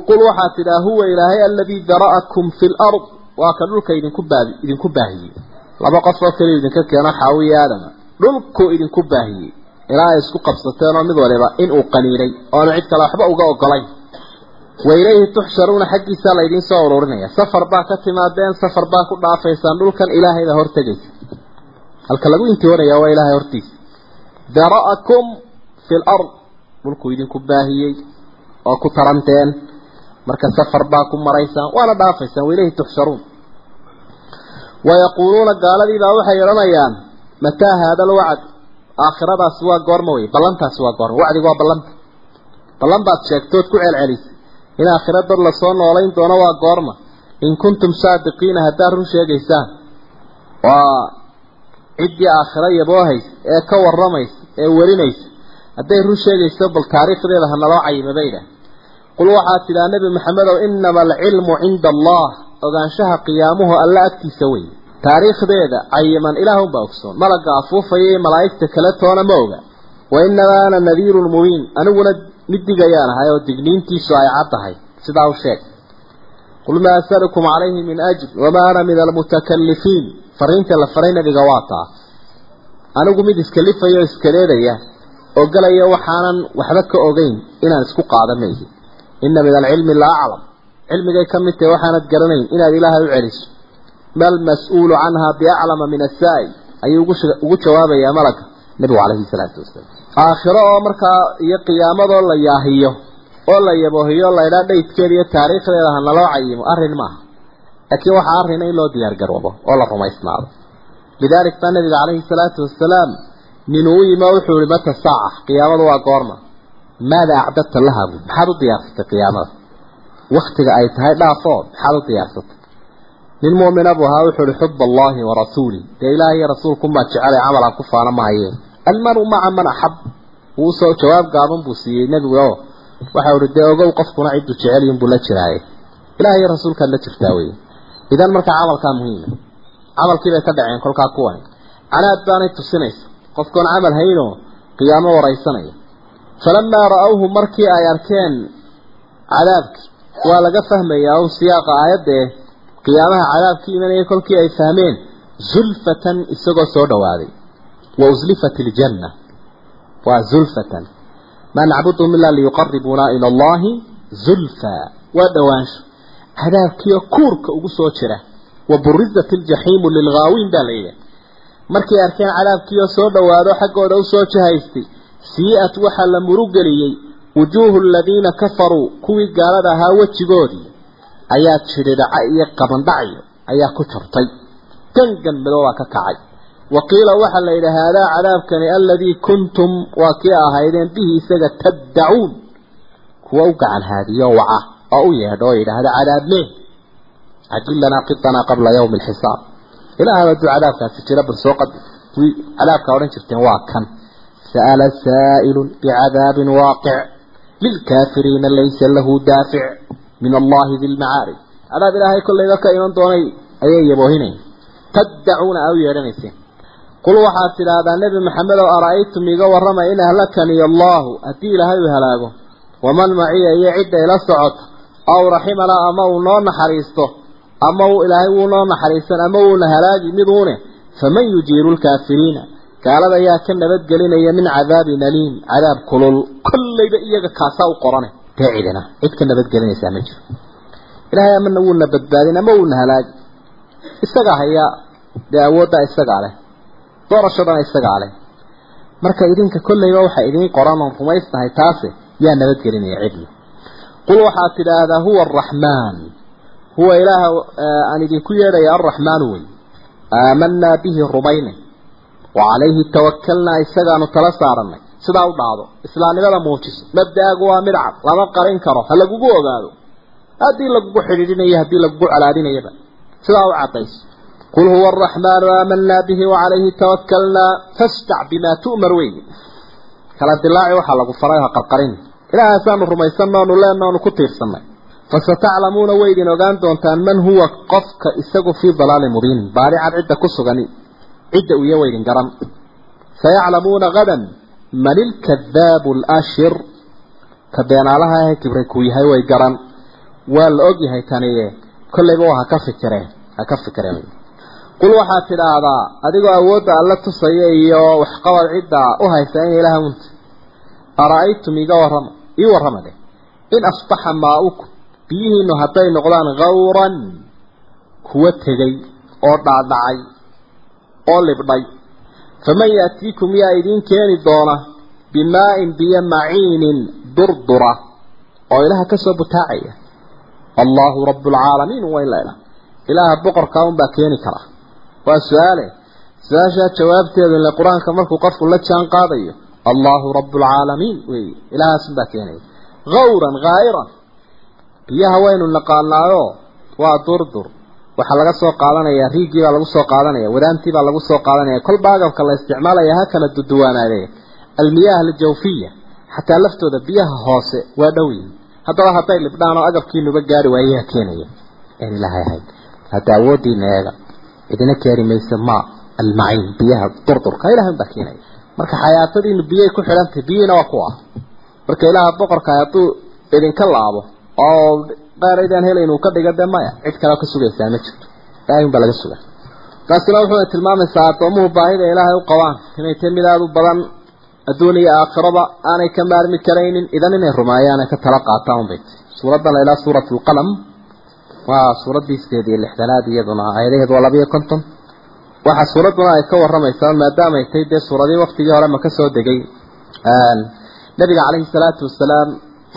qul waxaad tidhaa huwa ilaahay aladii dara'akum fi lard waa ka dhulka idinku baabi idinku baahiyey laba qof oo kale idinka keeno xaawiye aadama dhulku idinku baahiyey ilaa ay isku qabsateen oo mid waliba inuu qaniinay oonu cid kale waxba uga ogolayn. Wa ilayhi tuxsharuuna xaggiisaa laydiin soo ururinaya. Safar baa ka timaadeen safar baa ku dhaafaysaan. Dhulkan ilaahayda hortegaysa halka lagu intihoonaya waa marka safar baa ku maraysaan waana dhaafaysaan wa ilayhi tuxsharuun wayaquuluuna gaaladiibaa waxay odhanayaan mataa haada alwacd? Aakhiradaasi waa goorma wey ballantaasi waa goorma wacdigu waa ballanta. Ballan baad sheegtood ku celcelisay in aakhira dad la soo noolayn doono waa goorma. In kuntum saadiqiina haddaad run sheegaysaan waa ciddii aakhiro yaboohaysa ee ka warramaysa ee warinaysa. Hadday run sheegayso bal taariikhdeeda ha naloo cayima bay idhaah qul waxaad tidhaa nebi maxamedow inama alcilmu cinda allah ogaanshaha qiyaamuhu alla agtiisa wey taariikhdeeda cayiman ilaahunbaa ogsoon malagga afuufaya iyo malaa'igta kale toona ma oga wa inamaa ana nadiirun mubiin aniguna mid digayaan ahay oo digniintiisu ay cad tahay sidaa u sheeg qul maa asalukum calayhi min ajr wamaa ana min almutakalifiin fariinta la faray nabiga waa taa anigu mid iskalifaya oo iskaleedaya oo galaya waxaanan waxba ka ogeyn inaan isku qaadamayhi ina min alcilmi la aclam cilmigay ka mid tahay waxaanad garanayn inaad ilaahay u celiso. Mal mas'uulu canha biaclama min asaa'il ayuu ugu jawaabayaa malaga nabigu calayhi salaatu wasalaam. Aakhiro oo markaa iyo qiyaamadoo la yaahiyo oo la yaboohiyo laydhaa dhaydkeeda iyo taariikhdeeda ha naloo cayimo arrin maaha. Laakiin waxaa arrina in loo diyaar garoobo oo la rumaysnaado. Lidaalik baa nabiga calayhi salaatu wasalaam nin uu yimi oo wuxuu yihi mata saaca qiyaamadu waa goorma maada acdadta laha buud maxaad u diyaarsatay qiyaamada waktiga ay tahay dhaafoo maxaad u diyaarsatay nin muumina buu ahaa wuxuu ihi xub allahi wa rasuuli dee ilaah iyo rasuulkumaa jecelay camal aan ku faana mahayeen almaru maca man axab wuu soo jawaab gaaban buu siiyey nebigu oo waxa uhi dee ogow qofkuna cidduu jecelyin buu la jiraaye ilaah iyo rasuulkaad la jirtaa wey idan markaa camalkaa muhiima camalkii bay ka dhaceen kolkaa kuwani canaad baanay tusinaysa qofkoon camal haynoo qiyaamo waraysanaya falamaa ra'awhu markii ay arkeen cadaabkii waa laga fahmayaa un siyaaqa aayaddae qiyaamaha cadaabkii imanaya kolkii ay fahmeen zulfatan isagoo soo dhowaaday wa uslifat iljanna waa zulfatan maa nacbuduhum ilaa liyuqaribuuna ila allahi zulfa waa dhowaansho cadaabkiioo kuurka ugu soo jira wa burizat iljaxiimu lilghaawiin baa la yidhi markay arkeen cadaabkiioo soo dhowaado xaggooda u soo jahaystay sii-at waxaa la murugeliyey wujuuhu aladiina kafaruu kuwii gaalada ahaa wejigoodii ayaa jidhidhaca iyo qabandhacyo ayaa ku jirtay gangan madoobaa ka kacay. Wa qiila waxaa la yidhi cadaabkani aladii kuntum waa kii ahaydeen bihi isaga taddacuun. Kuwa u gacan waca oo u yeedho oo yidhaahda cadaabmee cajil lanaa qitanaa qabla yawmi alxisaab ilaah hadduu cadaabkaasi jira bal soo qad cadaabkaa odhan jirteen waa kan sa'ala saa'ilun bicadaabin waaqic lilkaafiriina laysa lahu daafic min allahi di lmacaarij cadaab ilaahay kollayba ka iman doonay ayay yaboohinayn taddacuuna aa u yeedhanayseen qul waxaad tidhaahdaa nebi maxamed oo ara-aytum iga warrama in ahlakaniy allaahu haddii ilaahay uu halaago waman maciya iyo cidda ila socota aw raximana ama uu noo naxariisto ama uu ilaahay wuu noo gaalada ayaa ka nabadgelinaya min cadaabin aliim cadaab kulul. Kollayba iyaga kaasaa u qorane. Dee cidina cid ka nabadgelinaysaa ma jiro. Ilaahay amana wuuna badbaadin ama wuuna halaagi isagaa hayaa dee awooddaa isagaa leh. Doorashadana isagaa leh. Marka idinka kollayba waxaa idiin qoran oon rumaysnahay taase yaa nabadgelinaya cidna qul waxaad tidhaahdaa huwa araxmaan huwa ilaaha aan idinku yeedhaya alraxmaanu wey. Aamanaa bihi rumayne wa calayhi tawakalnaa isagaanu tala saaranay. Sidaa u dhacdo islaamnimada muujiso. Mabda-aagu waa mid cad lama qarin karo ha lagugu ogaado. Haddii lagugu xidhiidhinayo haddii lagugu calaadinayaba sidaa u cadayso qul huwa araxmaanu aamanaa bihi wacalayhi tawakalnaa fastac bimaa tu'mar wey kala dilaaci waxaa lagu faray ha qarqarin. Ilaahasaanu rumaysanno onu leenna onu ku tiirsanay. Fasataclamuuna way idin ogaan doontaan man huwa qofka isagu fii dalaalin mubiin. Baaricad cidda uya waydin garan. Sayaclamuuna hadan man ilkadaabu alashir ka beenaalaha ahe kibray kuu yahay way garan. Waa la og yahay taniye kollayba waa haka fikireen ha ka fikireen qul waxaad tidhaahdaa adigoo awoodda alla tusaya iyo waxqabad cidda u haysa in ilaah unta ara-aytum iga warrama ii warrama deh in asbaxa maa-ukum biyihiinu hadday noqdaan khawran kuwa tegay oo dhaadhacay oo libdhay. Faman yaatiikum yaa idiin keeni doona bimaa-in biyo maciinin durdura oo ilaha ka soo butaacaya. Allaahu rabbulcaalamiin waa in la idhaha ilaaha boqorkaa unbaa keeni kara. Waa su'aale. Su'aashaa jawaabteedu ile qur'aanka markuu qofku la jaan qaadayo allaahu rabbulcaalamiin wey ilahaasunbaa keenaya. Hawran haa'iran biyaha waynu naqaanaayo waa durdur waxaa laga soo qaadanayaa riigii baa lagu soo qaadanaya wadaantii baa lagu soo qaadanaya kolba agabka la isticmaalaya ha kala duduwaanaadee. Almiyaah aljawfiya xataa laftooda biyaha hoose waa dhow yihiin haddaba hadday libdhaan oo agabkiinuba gaari waayaha keenaya ilaahay ahayn hadda awoodiina eega idina keeni maysa ma almaciin biyaha durdurka ilahay baa keenaya. Marka xayaatadiinu biyay ku xidhantahay biyihiina waa kuwa. Marka ilaaha boqorka hadduu idinka laabo oo qaaraydaan helayn uu ka dhiga de maya? Cid kale ka sugaysaa ma jirto. Ilaahay unbaa laga sugaa. Taasina wuxuu tilmaamaysaa addoomuhu baahida ilaahay u qabaan. Inay tahay aada u badan adduun iyo aanay ka maarmi karaynin idan inay rumeeyaan ay ka tala qaataan bay suuraddan la ilaa suurat lqalam waa suuraddii sideed lixdanaad iyaduna aayadaheedu waa labiyo konton. Waxaa suuradduna ay ka waramaysaa maadaamay tahay dee suuradii waktigii hore maka soo degay. Nabiga calayhi salaatu wasalaam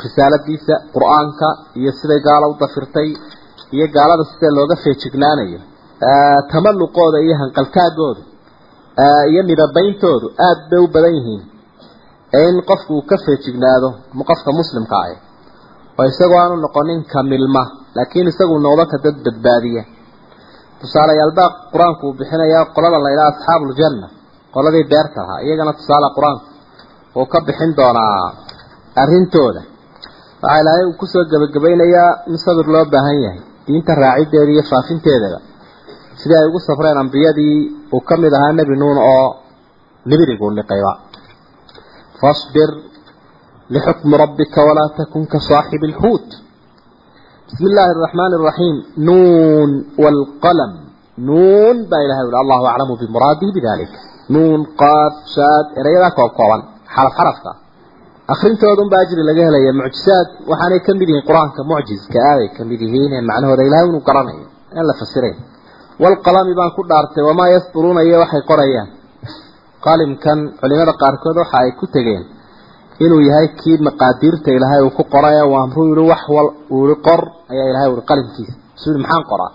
risaaladiisa qur'aanka iyo siday gaalo u dafirtay iyo gaalada sidee looga feejignaanayo tamaluqooda iyo hanqaltaagooda iyo midabeyntoodu aada bay u badan yihiin. In qofku uu ka feejignaado qofka muslimka ah oo isagoo aanu noqonin ka milma laakiin isagu noqdo ka dad badbaadiya. Tusaalayaalbaa qur'aanku uu bixinayaa qolada la yidhaha asxaabuuljanna qoladii beerta lahaa iyagana tusaale qur'aanku uu ka bixin doonaa arrintooda waxaa ilaahay uu ku soo gebagabaynayaa in sabir loo baahan yahay diinta raacideeda iyo faafinteedaba. Sidii ay ugu safreen ambiyadii uu ka mid ahaa nebi nuun oo nibirigu liqayba fasbir lixukmi rabbika walaa takun ka saaxibi alxuut. Bismi illaahi araxmaani araxiim nuun waalqalam nuun baa ilahay uli allahu aclamu bimuraadihi bidalik nuun qaaf shaad erayadaa koob kooban xaraf xarafka akrintooda unbaa ajri laga helaya mucjisaad waxaanay ka yihiin qur'aanka mucjiska aaday ka yihiin ee macnahooda ilahay inuu garanayo aan la fasirayn walqalami baan ku dhaartay wamaa yasduruuna iyo waxay qorayaan. Qalimkan culimada qaarkood waxa ay ku tegeen inuu yahay kii maqaadiirta ilaahay uu ku qoray waamruu yihi wax wal uu qor ayaa ilahay uri qalimkiisa. Yihi maxaan qoraa?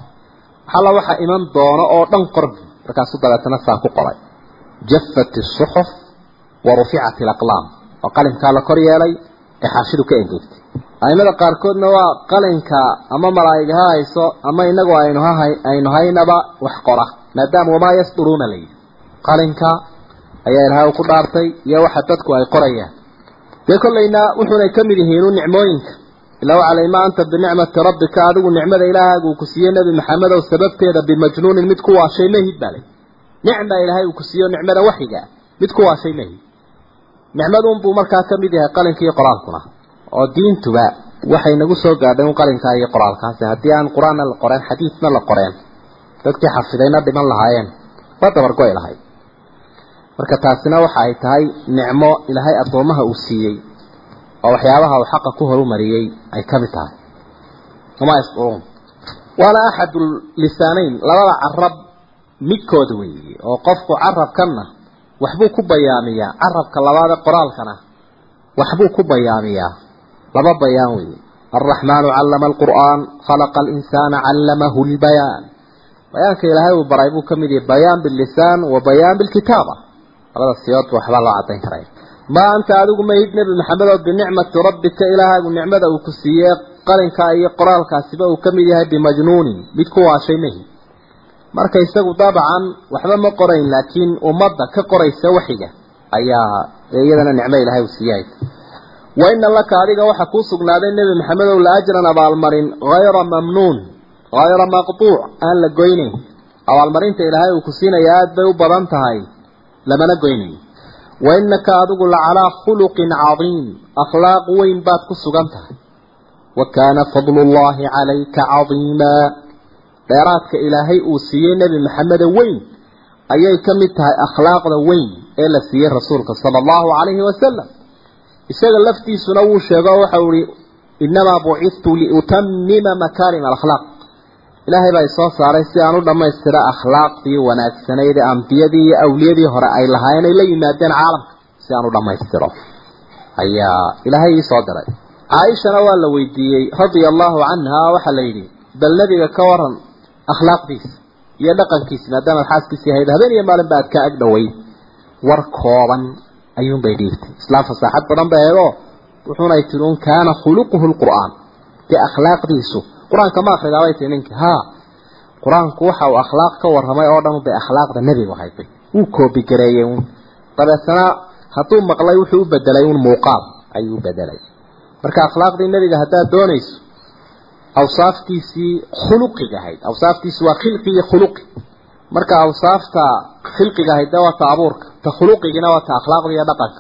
Waxalla waxa iman doono oo dhan qorbi markaasuu dabeetana saa ku qoray. Jaffat isuxuf wa ruficat oo qalimkaa la kor yeelay ee xaashidu ka engegtay. Aimada qaarkoodna waa qalinka ama malaa'iga ha hayso ama inagu aynu hahay aynu haynaba wax qora maadaama wamaa yasduruuna layidhi qalinka ayaa ilahay ku dhaartay iyo waxa dadku ay qorayaan. Dee kollayna wuxuunay ka mid yihiin nicmooyinka. Ilaa waxa lay ma anta binicmati rabbika adigu nicmada ilaahaaga uu ku siiyey nebi maxamed ow sababteeda bimajnuunin mid ku waashay mahid baa lay nicma ilaahay uu ku siiyo nicmada waxiga mid ku waashay mahid nicmadunbuu markaa ka mid yahay qalinka iyo qoraalkuna oo diintuba waxay nagu soo gaadhay un qalinkaa iyo qoraalkaasi haddii aan qur'aanna la qoreen xadiidna la qoreen dadkii xafidayna dhiman lahaayeen waa dabargo-y lahayd marka taasina waxa ay tahay nicmo ilaahay addoomaha uu siiyey oo waxyaabaha uu xaqa ku horumariyey ay ka mid tahay. Wamaa yasduruun waana axadu lisaaneyn labada carab midkooda weeye oo qofku carabkanna waxbuu ku bayaamiyaa. Carabka labaad ee qoraalkana waxbuu ku bayaamiyaa. Laba bayaan weeye. Alraxmaanu callama alqur'aan khalaqa alinsaana callamahu lbayaan bayaanka ilaahay uu baray buu ka mid yahay bayaan billisaan wa bayaan bilkitaaba. Labada siyoodba waxbaa loo cadayn karaya ma anta adigu mahid nebi maxamed oo binicmati rabbika ilaahaagu nicmada uu ku siiyey qalinkaa iyo qoraalkaasiba uu ka mid yahay bimajnuunin. Mid ku waashay mahid marka isagu dabcan waxba ma qorayn laakiin ummadda ka qoraysa waxiga ayaa iyadana nicmo ilahay uu siiyahay wa ina laka adiga waxa kuu sugnaaday nebi maxamed ow la ajran abaalmarin hayra mamnuun hayra maqtuuc aan la goynayn. Abaalmarinta ilaahay uu ku siinaya aada bay u badan tahay lamana goynayo wa inaka adigu lacalaa khuluqin cadiim akhlaaq weyn baad ku sugan tahay. Wa kaana fadlu llahi calayka cadiimaa dheeraadka ilaahay uu siiyey nebi maxamede weyn ayay ka mid tahay akhlaaqda weyn ee la siiyey rasuulka sala allahu calayhi wasalam isaga laftiisuna wuu sheego o waxau ihi innamaa bucidtu liutamima makaarima alakhlaaq. Ilaahay baa isoo saaray si aan u dhammaystira akhlaaqdii wanaagsanayd ee ambiyadii iyo awliyadii hore ay lahaayeen ay la yimaadeen caalamka si aan u dhammaystiro. Ayaa ilaahay iisoo diray. Caaishana waa la weydiiyey radia allahu canha waxaa la yidhi bal nebiga ka waran akhlaaqdiisa iyo dhaqankiisa maadaama xaaskiisii ahayd habeen iyo maalin ba aad ka ag dhoweyd war kooban ayuunbay dhiibtay. Islaam fasaaxad badan ba eego wuxuunay tiri un kaana khuluquhu lqur'aan dee akhlaaqdiisu qur'aanka ma akridaa bay tii ninka haa qur'aanku waxa uu akhlaaq ka warramay oo dhan bay akhlaaqda nebigu hayday wuu koobigareeyey un dabeetana hadduu maqlay wuxuu u bedelay un muuqaal ayuu bedelay marka akhlaaqdii nebiga haddaad doonayso awsaaftiisii khuluqiga ahayd. Awsaaftiisi waa khilqi iyo khuluqi. Marka awsaafta khilqiga ahayd waa ta abuurka ta khuluqigina waa ta akhlaaqda iyo dhaqanka.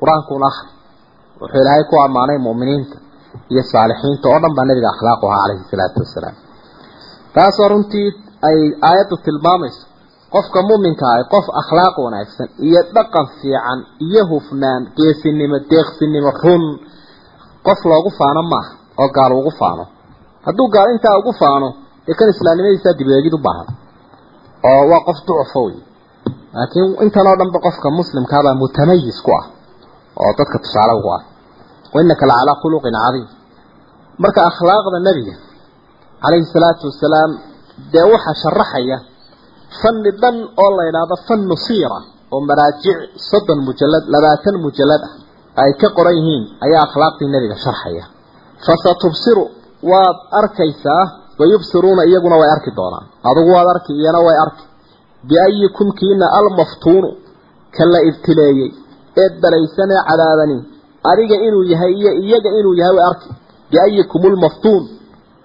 Qur'aankuun akhri. Wuxuu ilaahay ku ammaanay mu'miniinta iyo saalixiinta oo dhan baa nabiga akhlaaqu ahaa calayhi salaatu wasalaam taasoo runtii ay aayaddu tilmaamayso qofka muminka ah qof akhlaaq wanaagsan iyo dhaqan fiican iyo hufnaan geesinimo deeqsinimo run qof loogu faano maaha oo gaal ugu faano hadduu gaal intaa ugu faano dee kan islaamnimadiisaa dibeegid u baahan. Oo waa qof ducufo wey laakiin intan oo dhanba qofka muslimkaabaa mutamayis ku ah oo dadka tusaale ugu ah. Wainaka la calaa khuluqin cadiim. Marka akhlaaqda nebiga calayhi salaatu wasalaam dee waxaa sharaxaya fanni dhan oo la yidhaahdo fannu siira oo maraajic soddon mujalad labaatan mujalad ah ay ka qoran yihiin ayaa akhlaaqdii nebiga sharxaya fasatubsiru waad arkaysaa wayubsiruuna iyaguna way arki doonaan. Adugu waad arki iyana way arki. Biayikum kiina almaftuunu ka la ibtileeyey ee balaysanee cadaabani adiga inuu yahay iyo iyaga inuu yahay way arki. Biayikum lmaftuun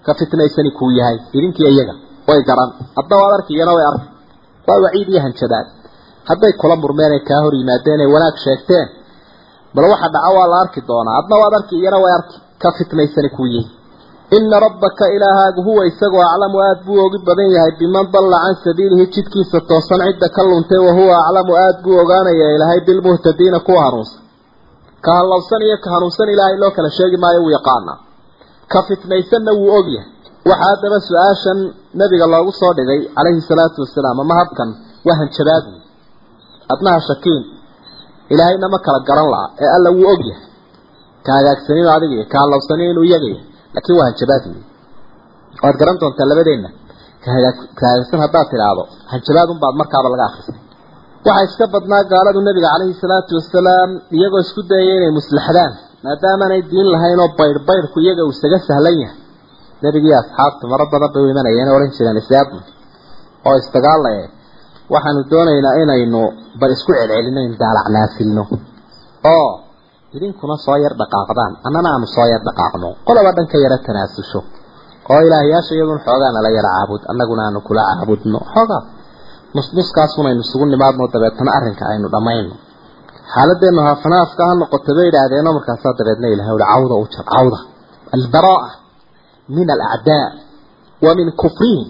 ka fitnaysani kuu yahay. Idinkiiyo iyaga way garan adna waad arki iyana way arki. Waa waciid iyo hanjabaad hadday kula murmeen ay kaa hor yimaadeen ay wanaag sheegteen bal waxa dhaca waa la arki doonaa. Adna waad arki iyana way arki. Ka fitnaysani kuu yihi ina rabbaka ilaahaagu huwa isagoo aclamu aada buu ogi badan yahay biman dalla can sabiilihi jidkiisa toosan cidda ka luntay wahuwa aclamu aada buu ogaanaya ilaahay bilmuhtadiina kuwa hanuunsan. Ka hallowsan iyo ka hanuunsan ilaahay loo kala sheegi maayo wuu yaqaanaa. Ka fitnaysanna wuu ogyahay waxaa haddaba su'aashan nabiga loogu soo dhigay calayhi salaatu wasalaam ama habkan waa hanjabaad wey adnaha shakiin ilaahayna ma kala garan laha ee alla wuu ogyahay ka hagaagsanin adiga iyo ka hallowsanin inuu iyagaya laakiin waa hanjabaad wey waad garan doontaa labadeenna ka hagaagsan haddaad tidhaahdo hanjabaad unbaad markaaba laga akrisay waxaa iska badnaa gaaladu nabiga calayhi salaatu wasalaam iyagoo isku dayaya inay muslaxdaan maadaamaanay diin lahayn oo baydh baydhku iyaga uu isaga sahlan yahay nebigii asxaabta maro badan bay u imanayeen odhan jireen isyaadna oo isdagaalaye waxaanu doonaynaa inaynu bal isku celcelino in daalacnaafilno oo idinkuna soo yar dhaqaaqdaan annana aanu soo yar dhaqaaqno. Qolaba dhan ka yara tanaasusho. Oo ilaahayaasha iyadun xoogaa nala yara caabud annaguna aanu kula caabudno. Xoogaa nusnuskaasunaynu isugu nimaadno dabeetana arrinka aynu dhammayno. Xaaladeennu haafanaafka ha noqoto bay idhaahdeenoo markaasaa dabeedna ilahay uli cawda u jar cawda. Albaraa min alacdaa wa min kufrihim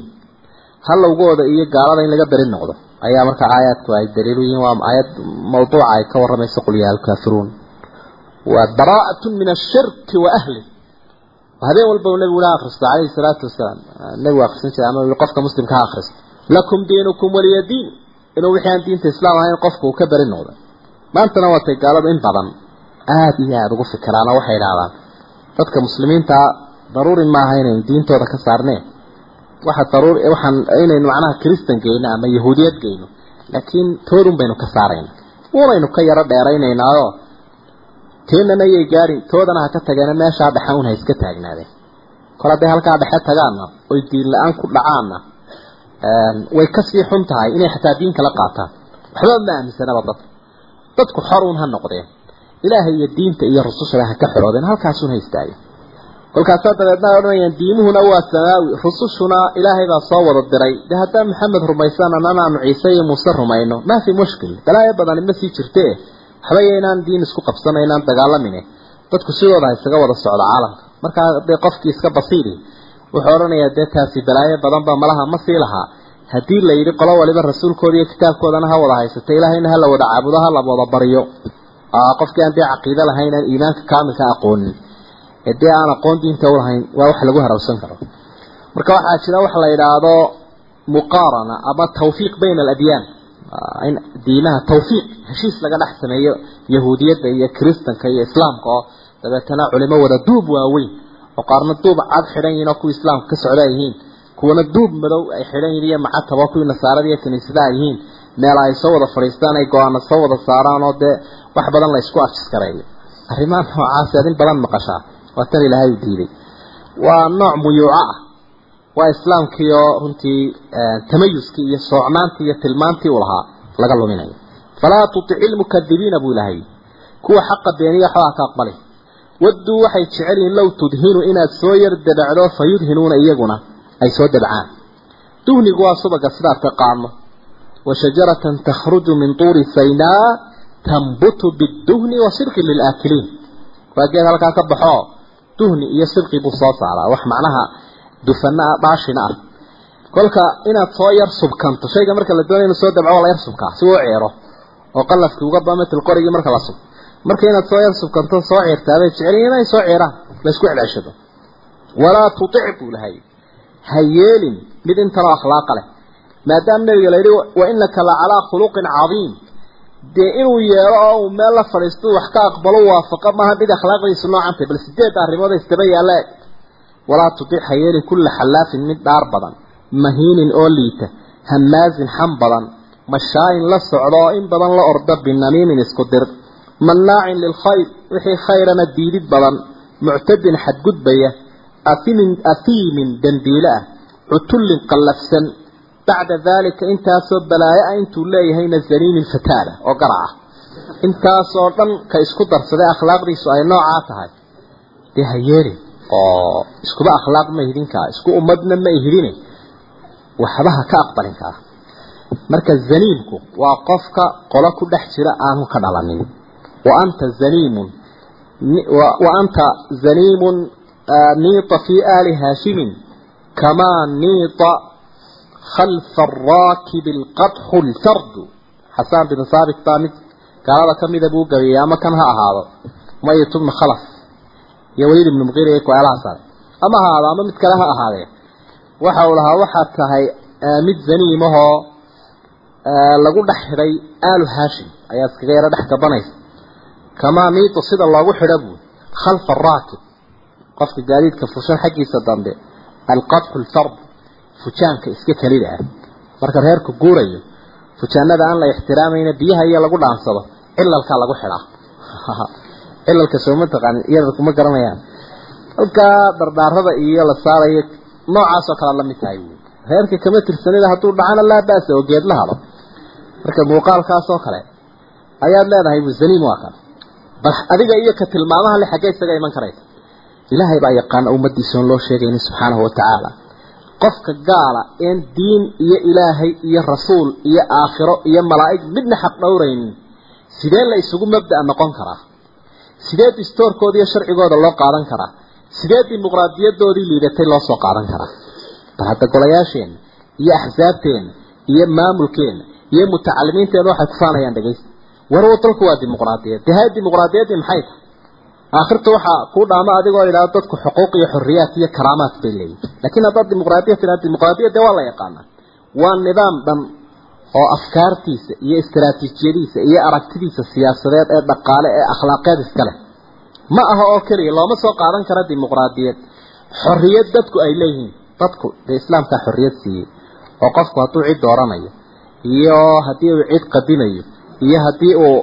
halowgooda iyo gaalada in laga beri noqdo. Ayaa marka aayaadku ay daliilu yihiin waa aayad mawduuca ay ka waramayso qul alkaafiruun waa baraa'atun min ashirki wa ahli habeen walba uu nabigu ha akhristo calayhi salaatu wasalaam. Nabigu akhrisan jiray ama qofka muslimka ha akhristo. Lakum diinukum waliya diin. Inuu wixii aan diinta islaam ahayn qofku uu ka beri noqday maantana waatay gaaladu in badan. Aada iyo aada ugu fikiraan oo waxay idhahdaan dadka muslimiinta daruuri maaha inaynu diintooda ka saarneen. Waxa daruuri waxaan inaynu macnaha kristan geyno ama yahuudiyad geyno. Laakiin toodun baynu ka saarayna unaynu ka yaro dheeraynaynaayo teenana yay gaadhin toodana ha ka tageena meeshaa dhexe un ha iska taagnaadeen. Kol hadday halkaa dhexe tagaanna oy diin la'aan ku dhacaanna way ka sii xun tahay inay xataa diin kala qaataan. Waxba ma aaminsanaba dadka dadku xor un ha noqdeen. Ilaahay iyo diinta iyo rusushaba ha ka xoroodeen halkaasun ha istaageen kolkaasaa dabeedna ay odhanayaan diimuhuna waa samaawi rusushuna ilaahay baa soo wada diray. Dee haddaan maxamed rumaysan annana aanu ciise iyo muuse rumayno maa fi mushkil. Balaayo badani ma sii jirte waxba yaynaan diin isku qabsana inaan dadku sidooda isaga wada socdo caalamka. Markaa dee qofkii iska basiiri wuxuu odhanayaa dee taasi balaayo badanba malaha ma sii lahaa. Haddii la yidhi qolo waliba rasuulkooda iyo kitaabkoodana ha wada haysata ilaahayna ha la wada caabudo ha la wada baryo. Qofkii aan dee caqiido lahayn aan iimaanka kaamilka aqoonin. Ee dee aan aqoon diinta u lahayn waa wax lagu harawsan karo. Marka waxaa jira waxa la yidhaahdo muqaarana ama tawfiiq bayna aladyaan in diinaha tawfiiq heshiis laga dhex sameeyo yahuudiyadda iyo kiristanka iyo islaamka oo dabeetana culimo wada duub waaweyn oo qaarna duub cad xidhan yihiin oo kuwii islaamka ka socda yihiin kuwana duub madow ay xidhan yihiin iyo macatab oo kuwii nasaarada iyo kiniisadaha yihiin meel ay soo wada fadhiistaan ay go'aano soo wada saaraan oo dee wax badan la isku ajiskareeyo arrimaha noocaasi adin badan maqashaa waa tan ilaahay u diiday. Waa nooc muyuuco ah waa islaamkii oo runtii tamayuskii iyo soocnaantii iyo tilmaantii u lahaa laga luminayo. Falaa tutici lmukadibiina buu ilahay kuwa xaqa beeniya waxbaa ka aqbali. Wadduu waxay jecel low tudhinu inaad soo yar dabacdo fa iyaguna ay soo dabcaan. Duhnigu waa subaga sidaad taqaano wa shajaratan takhruju min tuuri saynaa tambutu biduhni wa sirqin lilaakiliin. Waa geed halkaa ka baxo. Duhni iyo sidqi buu soo saaraa. Wax macnaha dufana ah dhaashina ah. Kolka inaad soo yar subkanto shayga marka la doonayo inuu soo dabco waa la yar subkaa si uu ceero. Oo qalafkii uga bamatil qorigii marka la sub. Marka inaad soo yar subkanto soo ceertaabay jeceliin inay soo ceeraan la isku celceshado. Walaa tutic buu lahay ha yeelin mid intanoo akhlaaqa leh. Maadaama nabiga la yidhi wa la calaa khuluqin cadiim. Dee inuu yeelo oo uu meel la fadhiisto wax ka aqbalo waafaqa maaha mid akhlaaqdiisu noocantay bal sideed arrimood isdaba yaalla walaa tutic ha yeelin kulla xallaafin mid dhaar badan mahiinin oo liita hamaazin xam badan mashaayin la socdo oo in badan la orda binamiimin isku dir mannaacin lilkhayr wixii khayrana diidid badan muctadin xadgudbaya afimin afiimin dembiile ah cutullin qallafsan bacda daalika intaasoo balaayo ah intuu leeyahayna zaniinin fataala oo garaca intaasoo dhan ka isku darsaday akhlaaqdiisu ay noocaa tahay. Dee ha yeelin oo iskuba akhlaaq ma hidinkaa isku ummadna ma ihidine waxba ha ka aqbalin kara marka zaniimku waa qofka qolo ku dhex jira aanu ka dhalanin. Wa anta zaniimun wa anta zaniimun niita fii aali haashimin kamaa niita khalfa araakib alqadxu lfardu xasaan bin saabit baa mid gaalada ka mida buu gabeeyey ama kan ha ahaado. Mayit bnu khalaf iyo waliid ibnu muqiira iyo ku-eelaha sare ama ha ahaado ama mid kale ha ahaadee. Waxa uu lahaa waxaad tahay mid zaniimahoo lagu dhex xidhay aalu haashim. Ayaa iskaga yaro dhex gabanaysa kamaa niito sida loogu xidho buu khalfa araakib qofka gaadiidka fushan xaggiisa dambe alqadxu lfard fujaanka iska kelida ah. Marka reerku guurayo fujaanada aan la ixtiraamayna biyaha iyo lagu dhaansado cilalkaa lagu xidhaa [laughs] cilalka sooma taqaanin iyadku ma garanayaan. Halkaa dardaarada iyo la saarayo noocaasoo kale la mid tahay. Reerka kama tirsanida hadduu dhacana laa baasa oo geed la hado marka muuqaalkaasoo kale ayaad leedahay zaniim waa kan. Bal adiga iyo ka tilmaamaha le xaggee isaga iman karaysa. Ilaahay baa yaqaana ummadiisa loo sheegaynin subxaanahu watacaala qofka gaala een diin iyo ilaahay iyo rasuul iyo aakhiro iyo malaa'ig midna xaq dhowraynin sidee la isugu mabda'a noqon karaa sidee distoorkooda iyo sharcigooda loo qaadan karaa sidee dimuqraadiyadoodii liidatay loo soo qaadan karaa bal hadda golayaasheenna iyo axsaabteenna iyo maamulkeenna iyo mutacalimiinteena waxay ku faanayaan dhegaysta warwa dalku waa dimuqraadiyad. Dee hay maxay? Tahay aakhirta waxaa kuu dhaama adigoo idhaahdo dadku xuquuq iyo xorriyaat iyo karaamaad bay leeyihiin laakiin haddaad dimuqraadiyad tidhahdo dimuqraadiyad waa la yaqaanaa? Waa nidaam dhan oo afkaartiisa iyo istaraatiijiyadiisa iyo aragtidiisa siyaasadeed ee dhaqaale ee akhlaaqeed iska leh. Ma aha oo keliya looma soo qaadan kara dimuqraadiyad. Xorriyad dadku ay leeyihiin. Dadku dee islaamkaa xorriyad siiyey oo qofku hadduu cid dooranayo iyo haddii uu cid qadimayo iyo haddii uu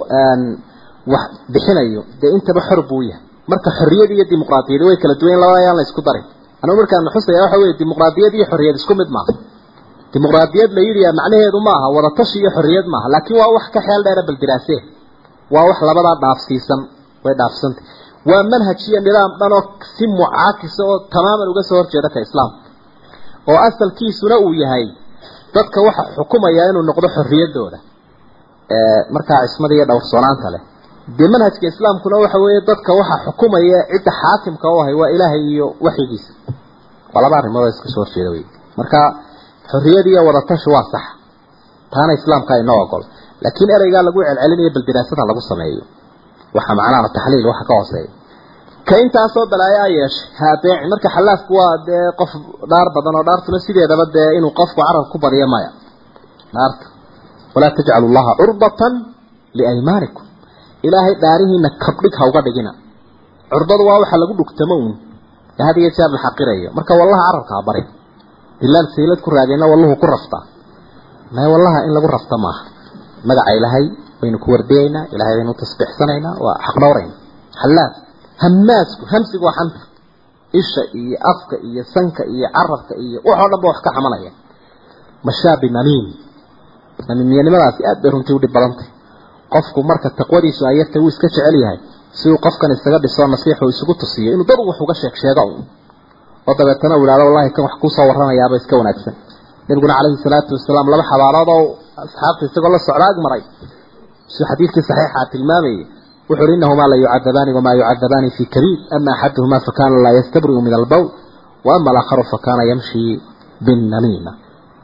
wax bixinayo dee intaba xor buu yahay. Marka xorriyad iyo dimuqraadiyad way kala duwan labada ayaan la isku darin anugu markaan naxusaya waxa weeye dimuqraadiyad iyo xorriyad isku mid maaha dimuqraadiyad la yidhi macnaheedu maaha wadatashi iyo xorriyad maaha. Laakiin waa wax ka xeel dheera baldiraasee waa wax labadaa dhaafsiisan way dhaafsantay. Waa manhaj iyo nidaam dhan oo si mucaakisa oo tamaaman uga soo horjeeda ka islaamka oo asalkiisuna uu yahay dadka waxa xukumaya inuu noqdo xorriyaddooda markaa cismada iyo dhowrsoonaanta leh. Dee manhajka islaamkuna waxa weeye dadka waxa xukumaya cidda xaakimka u ahay waa ilaahay iyo waxyigiisa. Waa laba arrimood oo iska soo horjeeda wey marka xorriyad iyo wadatashi waa sax. Taana islaamka inoo ogol. Laakiin ereygaa lagu celcelinayo bal diraasada lagu sameeyo. Waxa macnaha taxliil waxa ka hooseeya. Ka intaasoo balaayo a yeeshay ha adeeci marka xalaafku waa dee qof dhaar badan oo dhaartuna sideedaba dee inuu qofku carab ku badiyo maya. Dhaarta. Walaa tajcalu llaha curbatan liaymaanikum. Ilaahay dhaarihiina kabdhig ha uga dhigina. Curbadu waa waxa lagu dhugtamo uun. Ee jeer la xaqirayo. Marka wallaha carabka ha barin dilaal saylad ku raadina walluhu ku raftaa may wallaha in lagu rafta maaha. Magaca ilaahay baynu ku wardiyaynaa ilaahay baynu tasbiixsanaynaa waa xaq dhowrayna xalaaf hamaasku hamsigu waa xanta isha iyo afka iyo sanka iyo carabka iyo waxoo dhan ba wax ka xamanaya mashaabi namiim. Namiimyanimadaasi aad bay runtii udhib badantay. Qofku marka taqwadiisu ay yartay wuu iska jecel yahay si uu qofkan isaga dhiso nasiixu isugu tusiyo inuu dad wax uga sheeg oo dabeetana uu yidhahdo wallahi kan wax ku soo warramayaaba iska wanaagsan. Nabiguna calayhi salaatu wasalaam laba xabaalood oo asxaabta isagoo la socda ag maray. Siduu xadiidkii saxiixa tilmaamayay wuxuu innahumaa la yucadabaani wamaa yucadabaani fii kabiir ama axaduhumaa fakaana laa yastabri'u min albowl wa ama alaakharu fakaana yamshi binnamiima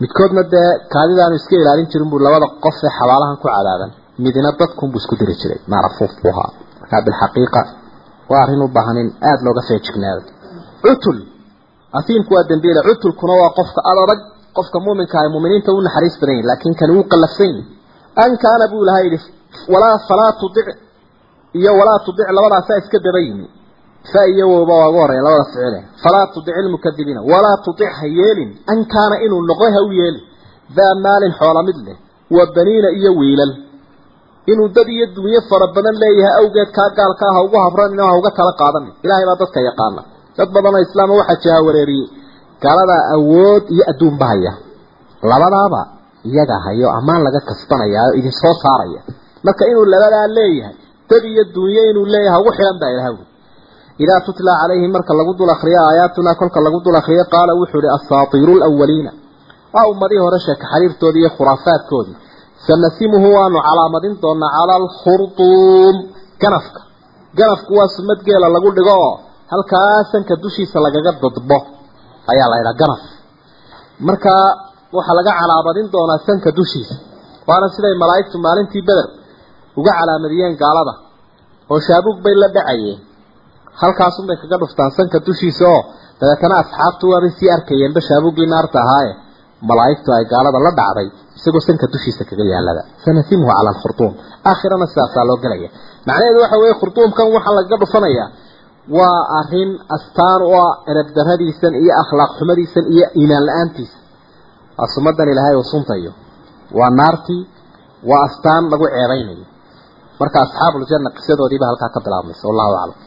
midkoodna dee kaadidaanu iska ilaalin jirin buu labada qof ee xabaalahan ku cadaadan. Midina dadkunbuu isku diri jiray. Macrafuuf buu ahaa. Markaa bilxaqiiqa waa arrin u baahan in aada looga feejignaado. Cutul asiimku waa dembiile cutulkuna waa qofka adag qofka muuminka ay muuminiinta u naxariis badan yihiin laakiin kani wuu qallafsan yihi an kaana buu ilahay yidhi walaa falaa tudic iyo walaa tudic labadaasaa iska daba fa iyo wowba waa ugu horreya labada ficile falaa tudic ilmukadibiina walaa tudic ha yeelin. An kaana inuu noqdo ha u yeelin daa maalin xoola mid leh wa baniina iyo wiilal. Inuu dad iyo dunyo fara badan leeyahay awgeed kaa gaalka ah ha ugu habran ha uga tala qaadan ilaahay baa dadka yaqaana dad badanoo islaama waxaa jaha wareeriyey gaaladaa awood iyo adduunba haya. Labadaaba iyaga hayo ammaan laga kasbanaya oo idin soo saaraya. Marka inuu labadaa leeyahay dad iyo dunyo inuu leeyahay ugu xidhan baa ilaha wi idaa tutla calayhi marka lagu dul akriyo aayaatuna kolka lagu dul akriyo qaala wuxuu ihi asaatiiru lawaliina waa ummadihii hore sheeka xariirtoodii iyo khuraafaadkoodii. Sanasimuhu waanu calaamadin doonaa cala alkhurduum ganafka. Ganafku waa sumad geela lagu dhigo halkaa sanka dushiisa lagaga dadbo ayaa la ydhaha ganaf. Markaa waxaa laga calaamadin doonaa sanka dushiisa waana siday malaa'igtu maalintii beder uga calaamadiyeen gaalada oo shaabuug bay la dhacayeen. Halkaasunbay kaga dhuftaan sanka dushiisa oo dabeetana asxaabtu waabay sii arkayeenba shaabuuggii naarta ahaaye. Malaa'igtu ay gaalada la dhacday isagoo sanka dushiisa kaga yaalada sanasimuhu cala alkhurduum aakhirana sidaasaa loo gelaya macnaheedu waxa weeye khurduumkan waxaa lagaga dhufanayaa waa arrin astaan u ah erabdarradiisan iyo akhlaaq xumadiisan iyo iimaan la'aantiisa waa sumadan ilaahay uu suntayo. Waa naartii waa astaan lagu ceebeynayo marka asxaabuljanna qisadoodiiba halkaa ka bilaabmaysa wallahu aclam